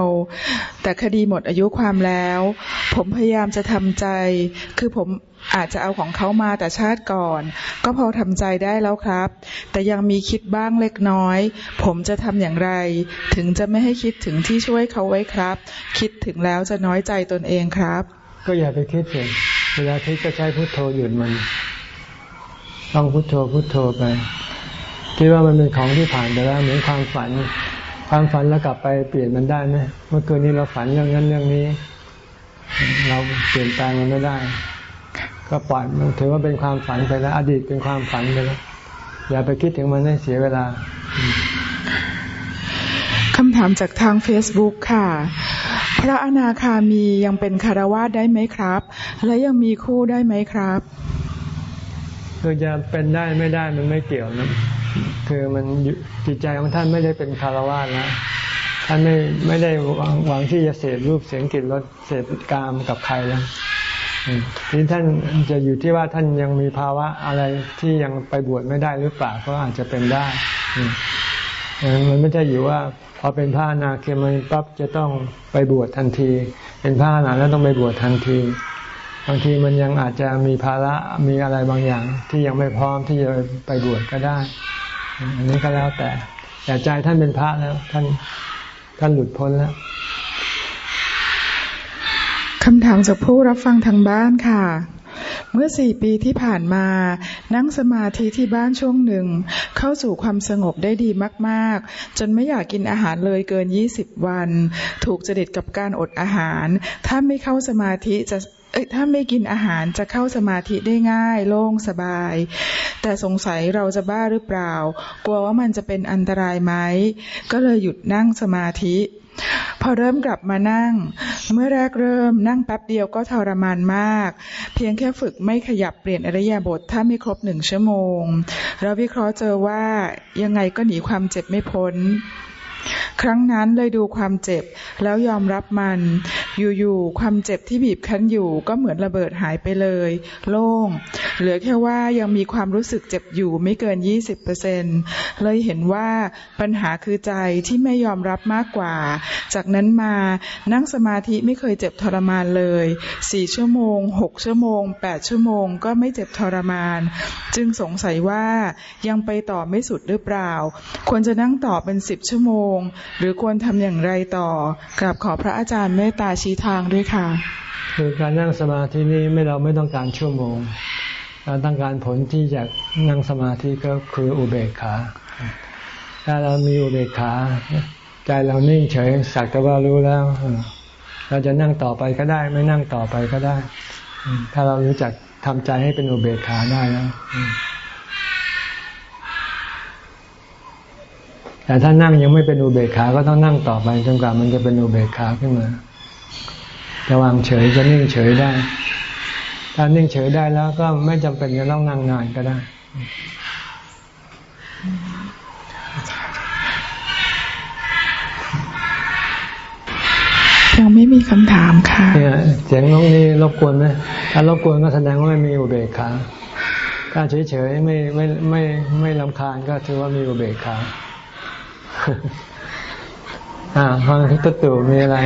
แต่คดีหมดอายุความแล้ว ผมพยายามจะทำใจคือผม อาจจะเอาของเขามาแต่ชาติก่อน ก็พอทำใจได้แล้วครับ แต่ยังมีคิดบ้างเล็กน้อย ผมจะทำอย่างไร ถึงจะไม่ให้คิดถึงที่ช่วยเขาไว้ครับ คิดถึงแล้วจะน้อยใจตนเองครับ ก็อย่าไปคิดเลยเวลาคิดก็ใช้พุทโธหยุดมัน ต้องพุทโธพุทโธไป คิดว่ามันเป็นของที่ผ่านไปแล้วเหมือนความฝัน ความฝันแล้วกลับไปเปลี่ยนมันได้ไหมเมื่อคืนนี้เราฝันเรื่องนั้นเรื่องนี้ เราเปลี่ยนแปลงมันไม่ได้ ก็ปล่อยมันถือว่าเป็นความฝันไปแล้ว อดีตเป็นความฝันไปแล้วอย่าไปคิดถึงมันให้เสียเวลาคำถามจากทาง Facebook ค่ะ พระอนาคามียังเป็นคารวะได้ไหมครับ และยังมีคู่ได้ไหมครับคือจะเป็นได้ไม่ได้มันไม่เกี่ยวนะคือมันจิตใจของท่านไม่ได้เป็นคารวะนะท่านไม่ไม่ได้หวังที่จะเสพรูปเสียงกลิ่นรสเสพกามกับใครแล้วที นี้ท่านจะอยู่ที่ว่าท่านยังมีภาวะอะไรที่ยังไปบวชไม่ได้หรือเปล่าก็อาจจะเป็นได้มันไม่ใช่อยู่ว่าพอเป็นพระนาเคมันปั๊บจะต้องไปบวชทันที เป็นพระนาแล้วต้องไปบวชทันที บางทีมันยังอาจจะมีภาระมีอะไรบางอย่าง ที่ยังไม่พร้อมที่จะไปบวชก็ได้ อันนี้ก็แล้วแต่แต่ใจท่านเป็นพระแล้ว ท่านท่านหลุดพ้นแล้ว คำถามจากผู้รับฟังทางบ้านค่ะ เมื่อสี่ปีที่ผ่านมา นั่งสมาธิที่บ้านช่วงหนึ่ง เข้าสู่ความสงบได้ดีมากๆ จนไม่อยากกินอาหารเลยเกินยี่สิบวัน ถูกจดิตกับการอดอาหาร ถ้าไม่เข้าสมาธิจะเอ้ยถ้าไม่กินอาหารจะเข้าสมาธิได้ง่าย โล่งสบาย แต่สงสัยเราจะบ้าหรือเปล่า กลัวว่ามันจะเป็นอันตรายไหม ก็เลยหยุดนั่งสมาธิ พอเริ่มกลับมานั่ง เมื่อแรกเริ่มนั่งแป๊บเดียวก็ทรมานมาก เพียงแค่ฝึกไม่ขยับเปลี่ยนอริยาบทถ้าไม่ครบหนึ่งชั่วโมง เราวิเคราะห์เจอว่ายังไงก็หนีความเจ็บไม่พ้น ครั้งนั้นเลยดูความเจ็บแล้วยอมรับมัน อยู่ๆความเจ็บที่บีบคั้นอยู่ก็เหมือนระเบิดหายไปเลย โล่ง เหลือแค่ว่ายังมีความรู้สึกเจ็บอยู่ไม่เกิน 20%เซเลยเห็นว่าปัญหาคือใจที่ไม่ยอมรับมากกว่า จากนั้นมานั่งสมาธิไม่เคยเจ็บทรมานเลย4ชั่วโมง6ชั่วโมง8ชั่วโมงก็ไม่เจ็บทรมาน จึงสงสัยว่ายังไปต่อไม่สุดหรือเปล่า ควรจะนั่งต่อเป็น10ชั่วโมงหรือควรทำอย่างไรต่อกราบขอพระอาจารย์เมตตาชี้ทางด้วยค่ะ คือการนั่งสมาธินี้ไม่เราไม่ต้องการชั่วโมง เราต้องการผลที่จะนั่งสมาธิก็คืออุเบกขา ถ้าเรามีอุเบกขาใจเรานิ่งเฉยสักแต่ว่ารู้แล้ว เราจะนั่งต่อไปก็ได้ ไม่นั่งต่อไปก็ได้ ถ้าเรารู้จักทำใจให้เป็นอุเบกขาได้แล้ว แต่ถ้านั่งยังไม่เป็นอุเบกขา ก็ต้องนั่งต่อไปจนกว่ามันจะเป็นอุเบกขาขึ้นมาจะวางเฉยจะนิ่งเฉยได้ ถ้านิ่งเฉยได้แล้วก็ไม่จำเป็นจะต้องนั่งนานก็ได้ ยังไม่มีคำถามค่ะเนี่ยเสียงน้องนี่รบกวนไหมถ้ารบกวนก็แสดงว่าไม่มีอุเบกขา ถ้าเฉยๆไม่ไม่ไม่ไม่ลำคาญก็ถือว่ามีอุเบกขา อ่าฟังตตู่มีอะไร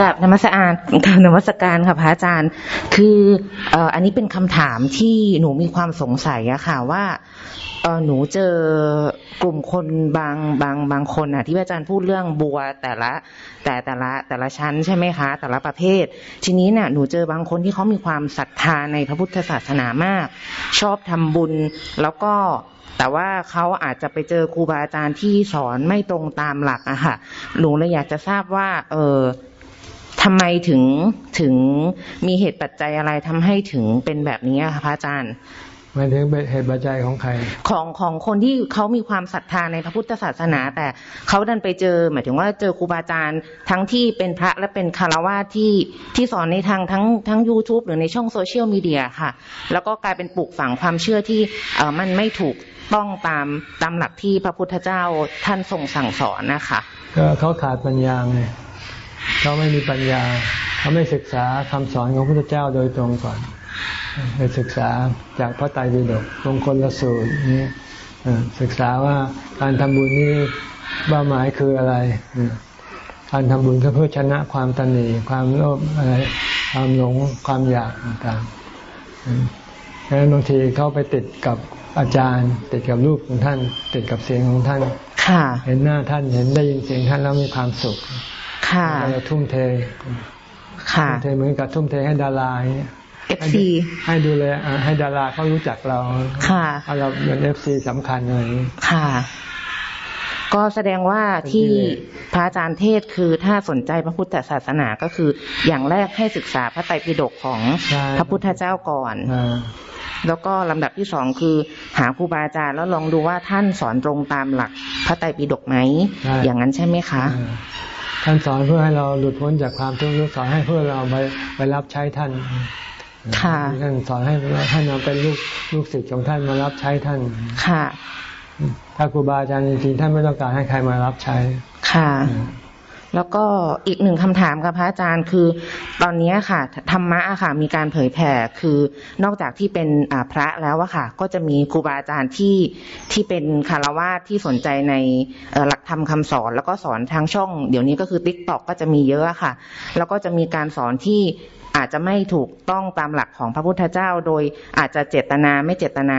กับนมัสการกับนมัสการค่ะพระอาจารย์ คืออ,อันนี้เป็นคำถามที่หนูมีความสงสัยอะค่ะว่า หนูเจอกลุ่มคนบางบางบางคนอะ ที่พระอาจารย์พูดเรื่องบัวแต่ละ แต่แต่ละแต่ละชั้นใช่ไหมคะ แต่ละประเภท ทีนี้เนี่ยหนูเจอบางคนที่เขามีความศรัทธาในพระพุทธศาสนามาก ชอบทำบุญแล้วก็แต่ว่าเขาอาจจะไปเจอครูบาอาจารย์ที่สอนไม่ตรงตามหลักอะค่ะ หนูเลยอยากจะทราบว่า เออทำไมถึงถึงมีเหตุปัจจัยอะไรทำให้ถึงเป็นแบบนี้คะพระอาจารย์ มายถึงเหตุปัจจัยของใคร ของของคนที่เขามีความศรัทธาในพระพุทธศาสนา แต่เขาดันไปเจอ หมายถึงว่าเจอครูบาอาจารย์ทั้งที่เป็นพระและเป็นคารวะที่ที่สอนในทางทั้งทั้ง YouTube หรือในช่องโซเชียลมีเดียค่ะ แล้วก็กลายเป็นปลูกฝังความเชื่อที่เออมันไม่ถูกต้องตามตามหลักที่พระพุทธเจ้าท่านทรงสั่งสอนนะคะก็เขาขาดปัญญาไงเขาไม่มีปัญญาเขาไม่ศึกษาคำสอนของพระพุทธเจ้าโดยตรงก่อน ไปศึกษาจากพระไตรปิฎกมงคลละสูตรนี้ศึกษาว่าการทำบุญนี้บ้าหมายคืออะไร การทำบุญก็เพื่อชนะความตันหนีความโลภอะไรความหลงความอยากต่างๆดังนั้นบางทีเขาไปติดกับอาจารย์ ติดกับรูปของท่าน ติดกับเสียงของท่านค่ะเห็นหน้าท่านเห็นได้ยินเสียงท่านแล้วมีความสุขค่ะเราทุ่มเทค่ะทุ่มเทเหมือนกับทุ่มเทให้ดารา FC ให้ดูเลยให้ดาราเขารู้จักเรา ค่ะเราเป็น FC สำคัญเลยค่ะ ก็แสดงว่าที่พระอาจารย์เทศน์คือถ้าสนใจพระพุทธศาสนาก็คือ อย่างแรกให้ศึกษาพระไตรปิฎกของพระพุทธเจ้าก่อนแล้วก็ลำดับที่สองคือ หาครูบาอาจารย์แล้วลองดูว่าท่านสอนตรงตามหลักพระไตรปิฎกไหม อย่างนั้นใช่ไหมคะ ท่านสอนเพื่อให้เราหลุดพ้นจากความทุกข์สอนให้เพื่อเราไปไปรับใช้ท่านค่ะ ท่านสอนให้ให้เราเป็นลูกลูกศิษย์ของท่านมารับใช้ท่านค่ะ ถ้าครูบาอาจารย์จริงๆท่านไม่ต้องการให้ใครมารับใช้ค่ะแล้วก็อีกหนึ่งคำถามค่ะพระอาจารย์คือตอนนี้ค่ะธรรมะค่ะมีการเผยแผ่คือนอกจากที่เป็นพระแล้วอะค่ะ ก็จะมีครูบาอาจารย์ที่ที่เป็นคารวะที่สนใจในหลักธรรมคาสอน แล้วก็สอนทางช่อง เดี๋ยวนี้ก็คือติ๊กต็อกก็จะมีเยอะค่ะ แล้วก็จะมีการสอนที่ อาจจะไม่ถูกต้องตามหลักของพระพุทธเจ้า โดยอาจจะเจตนาไม่เจตนา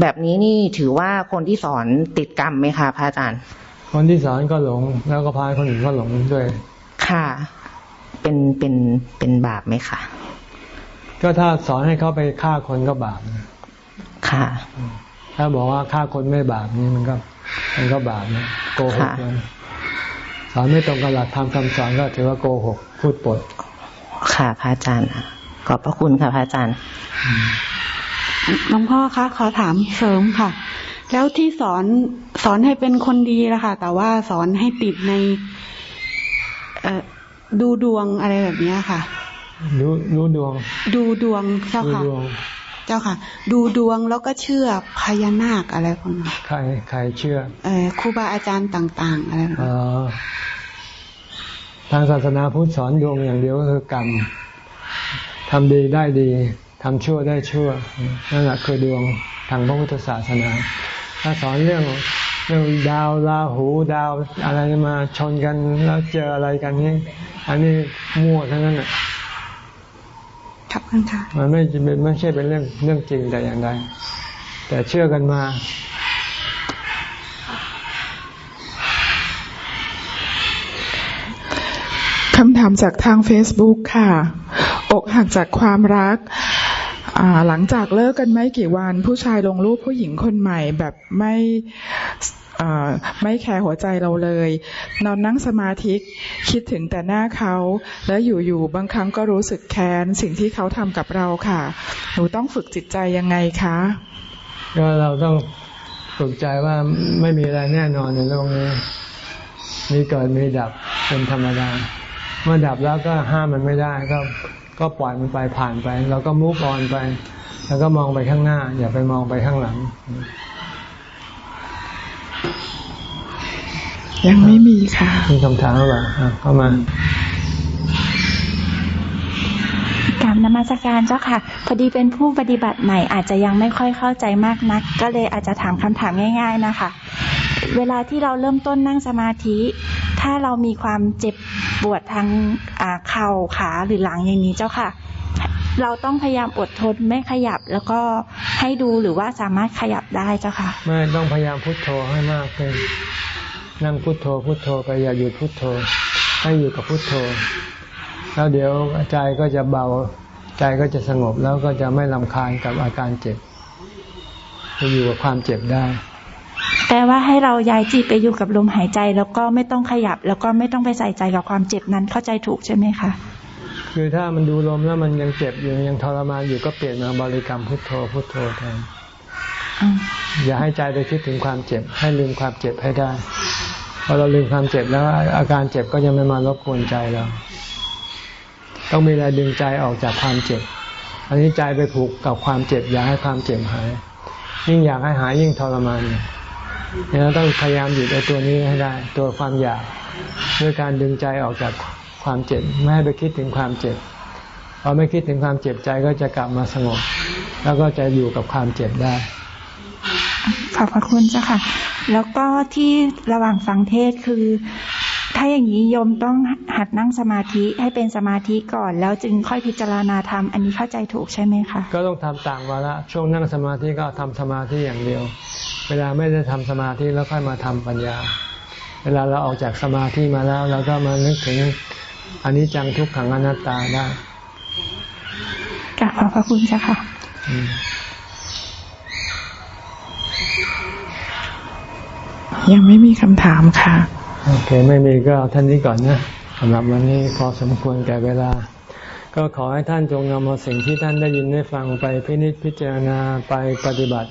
แบบนี้นี่ถือว่าคนที่สอนติดกรรมไหมคะพระอาจารย์ คนที่สอนก็หลงแล้วก็พาคนอื่นก็หลงด้วย ค่ะ เป็นเป็นเป็นบาปไหมคะก็ถ้าสอนให้เขาไปฆ่าคนก็บาปค่ะ ถ้าบอกว่าฆ่าคนไม่บาปนี่มันก็ มันก็บาปนะโกหกสอนไม่ตรงกับหลักธรรมคำสอนก็ถือว่าโกหกพูดปด ค่ะพระอาจารย์ขอบพระคุณค่ะพระอาจารย์หลวงพ่อคะขอถามเสริมค่ะ แล้วที่สอนสอนให้เป็นคนดีละค่ะ แต่ว่าสอนให้ติดในเอดูดวงอะไรแบบนี้ค่ะ ดูดูดวง ดูดวงเจ้าค่ะเจ้าค่ะ ดูดวงแล้วก็เชื่อพญานาคอะไรพวกนั้นใครใครเชื่อเออครูบาอาจารย์ต่าง ๆ อะไรอ๋อ ทางศาสนาพุทธสอนดวงอย่างเดียวก็คือกรรมทำดีได้ดีทำชั่วได้ชั่วนั่นแหละคือดวงทางพระพุทธศาสนา ถ้าสอนเรื่องเรื่องดาวราหูดาวอะไรมาชนกันแล้วเจออะไรกันนี่อันนี้มั่วทั้งนั้นอะครับคุณค่ะมันไม่ไม่ใช่เป็นเรื่องเรื่องจริงแต่อย่างใดแต่เชื่อกันมา คำถามจากทาง Facebook ค่ะ อกหักจากความรัก หลังจากเลิกกันไม่กี่วัน ผู้ชายลงรูปผู้หญิงคนใหม่แบบไม่ไม่แคร์หัวใจเราเลย นอนนั่งสมาธิคิดถึงแต่หน้าเขา แล้วอยู่ๆบางครั้งก็รู้สึกแค้นสิ่งที่เขาทำกับเราค่ะ หนูต้องฝึกจิตใจยังไงคะก็เราต้องฝึกใจว่าไม่มีอะไรแน่นอนในโลกนี้มีเกิดมีดับเป็นธรรมดา เมื่อดับแล้วก็ห้ามมันไม่ได้ก็ก็ปล่อยมันไปผ่านไปเราก็มุกออนไป แล้วก็มองไปข้างหน้า อย่าไปมองไปข้างหลัง ยังไม่มีค่ะมีคำถามหรือเปล่าเข้ามากรรมนมัสการเจ้าค่ะ พอดีเป็นผู้ปฏิบัติใหม่อาจจะยังไม่ค่อยเข้าใจมากนัก ก็เลยอาจจะถามคำถามง่าย ๆ นะคะ เวลาที่เราเริ่มต้นนั่งสมาธิ ถ้าเรามีความเจ็บ ปวดทางเข่าขาหรือหลังอย่างนี้เจ้าค่ะ เราต้องพยายามอดทนไม่ขยับแล้วก็ให้ดูหรือว่าสามารถขยับได้เจ้าค่ะ ไม่ต้องพยายามพุโทโธให้มากเลยนั่งพุโทโธพุโทโธไปอย่าหยุดพุโทโธ ให้อยู่กับพุโทโธ แล้วเดี๋ยวใจก็จะเบาใจก็จะสงบแล้วก็จะไม่ลำคาญกับอาการเจ็บจะอยู่กับความเจ็บได้ แปลว่าให้เราย้ายจิตไปอยู่กับลมหายใจ แล้วก็ไม่ต้องขยับ แล้วก็ไม่ต้องไปใส่ใจกับความเจ็บนั้นเข้าใจถูกใช่ไหมคะคือถ้ามันดูลมแล้วมันยังเจ็บอยู่ยังทรมานอยู่ก็เปลี่ยนมาบริกรรมพุทโธพุทโธแทนอย่าให้ใจไปคิดถึงความเจ็บ ให้ลืมความเจ็บให้ได้พอเราลืมความเจ็บแล้ว อาการเจ็บก็ยังไม่มารบกวนใจเราต้องมีอะไรดึงใจออกจากความเจ็บ อันนี้ใจไปผูกกับความเจ็บ อย่าให้ความเจ็บหาย ยิ่งอยากให้หายยิ่งทรมาน เราต้องพยายามหยุดไอ้ตัวนี้ให้ได้ ตัวความอยากด้วยการดึงใจออกจากความเจ็บไม่ให้ไปคิดถึงความเจ็บพอไม่คิดถึงความเจ็บใจก็จะกลับมาสงบ แล้วก็จะอยู่กับความเจ็บได้ขอบพระคุณเจ้าค่ะ แล้วก็ที่ระหว่างฟังเทศคือ ถ้าอย่างนี้โยมต้องหัดนั่งสมาธิให้เป็นสมาธิก่อน แล้วจึงค่อยพิจารณาธรรมอันนี้เข้าใจถูกใช่ไหมคะ ก็ต้องทำต่างวาระช่วงนั่งสมาธิก็ทำสมาธิอย่างเดียว เวลาไม่ได้ทำสมาธิแล้วค่อยมาทำปัญญา เวลาเราออกจากสมาธิมาแล้ว เราก็มานึกถึงอันนี้จังทุกขังอนัตตาได้กราบขอบพระคุณเจ้าค่ะยังไม่มีคำถามค่ะ โอเค ไม่มีก็เอาท่านนี้ก่อนนะสำหรับวันนี้พอสมควรแก่เวลา ก็ขอให้ท่านจงนำเอาสิ่งที่ท่านได้ยินได้ฟังไปพินิจพิจารณาไปปฏิบัติ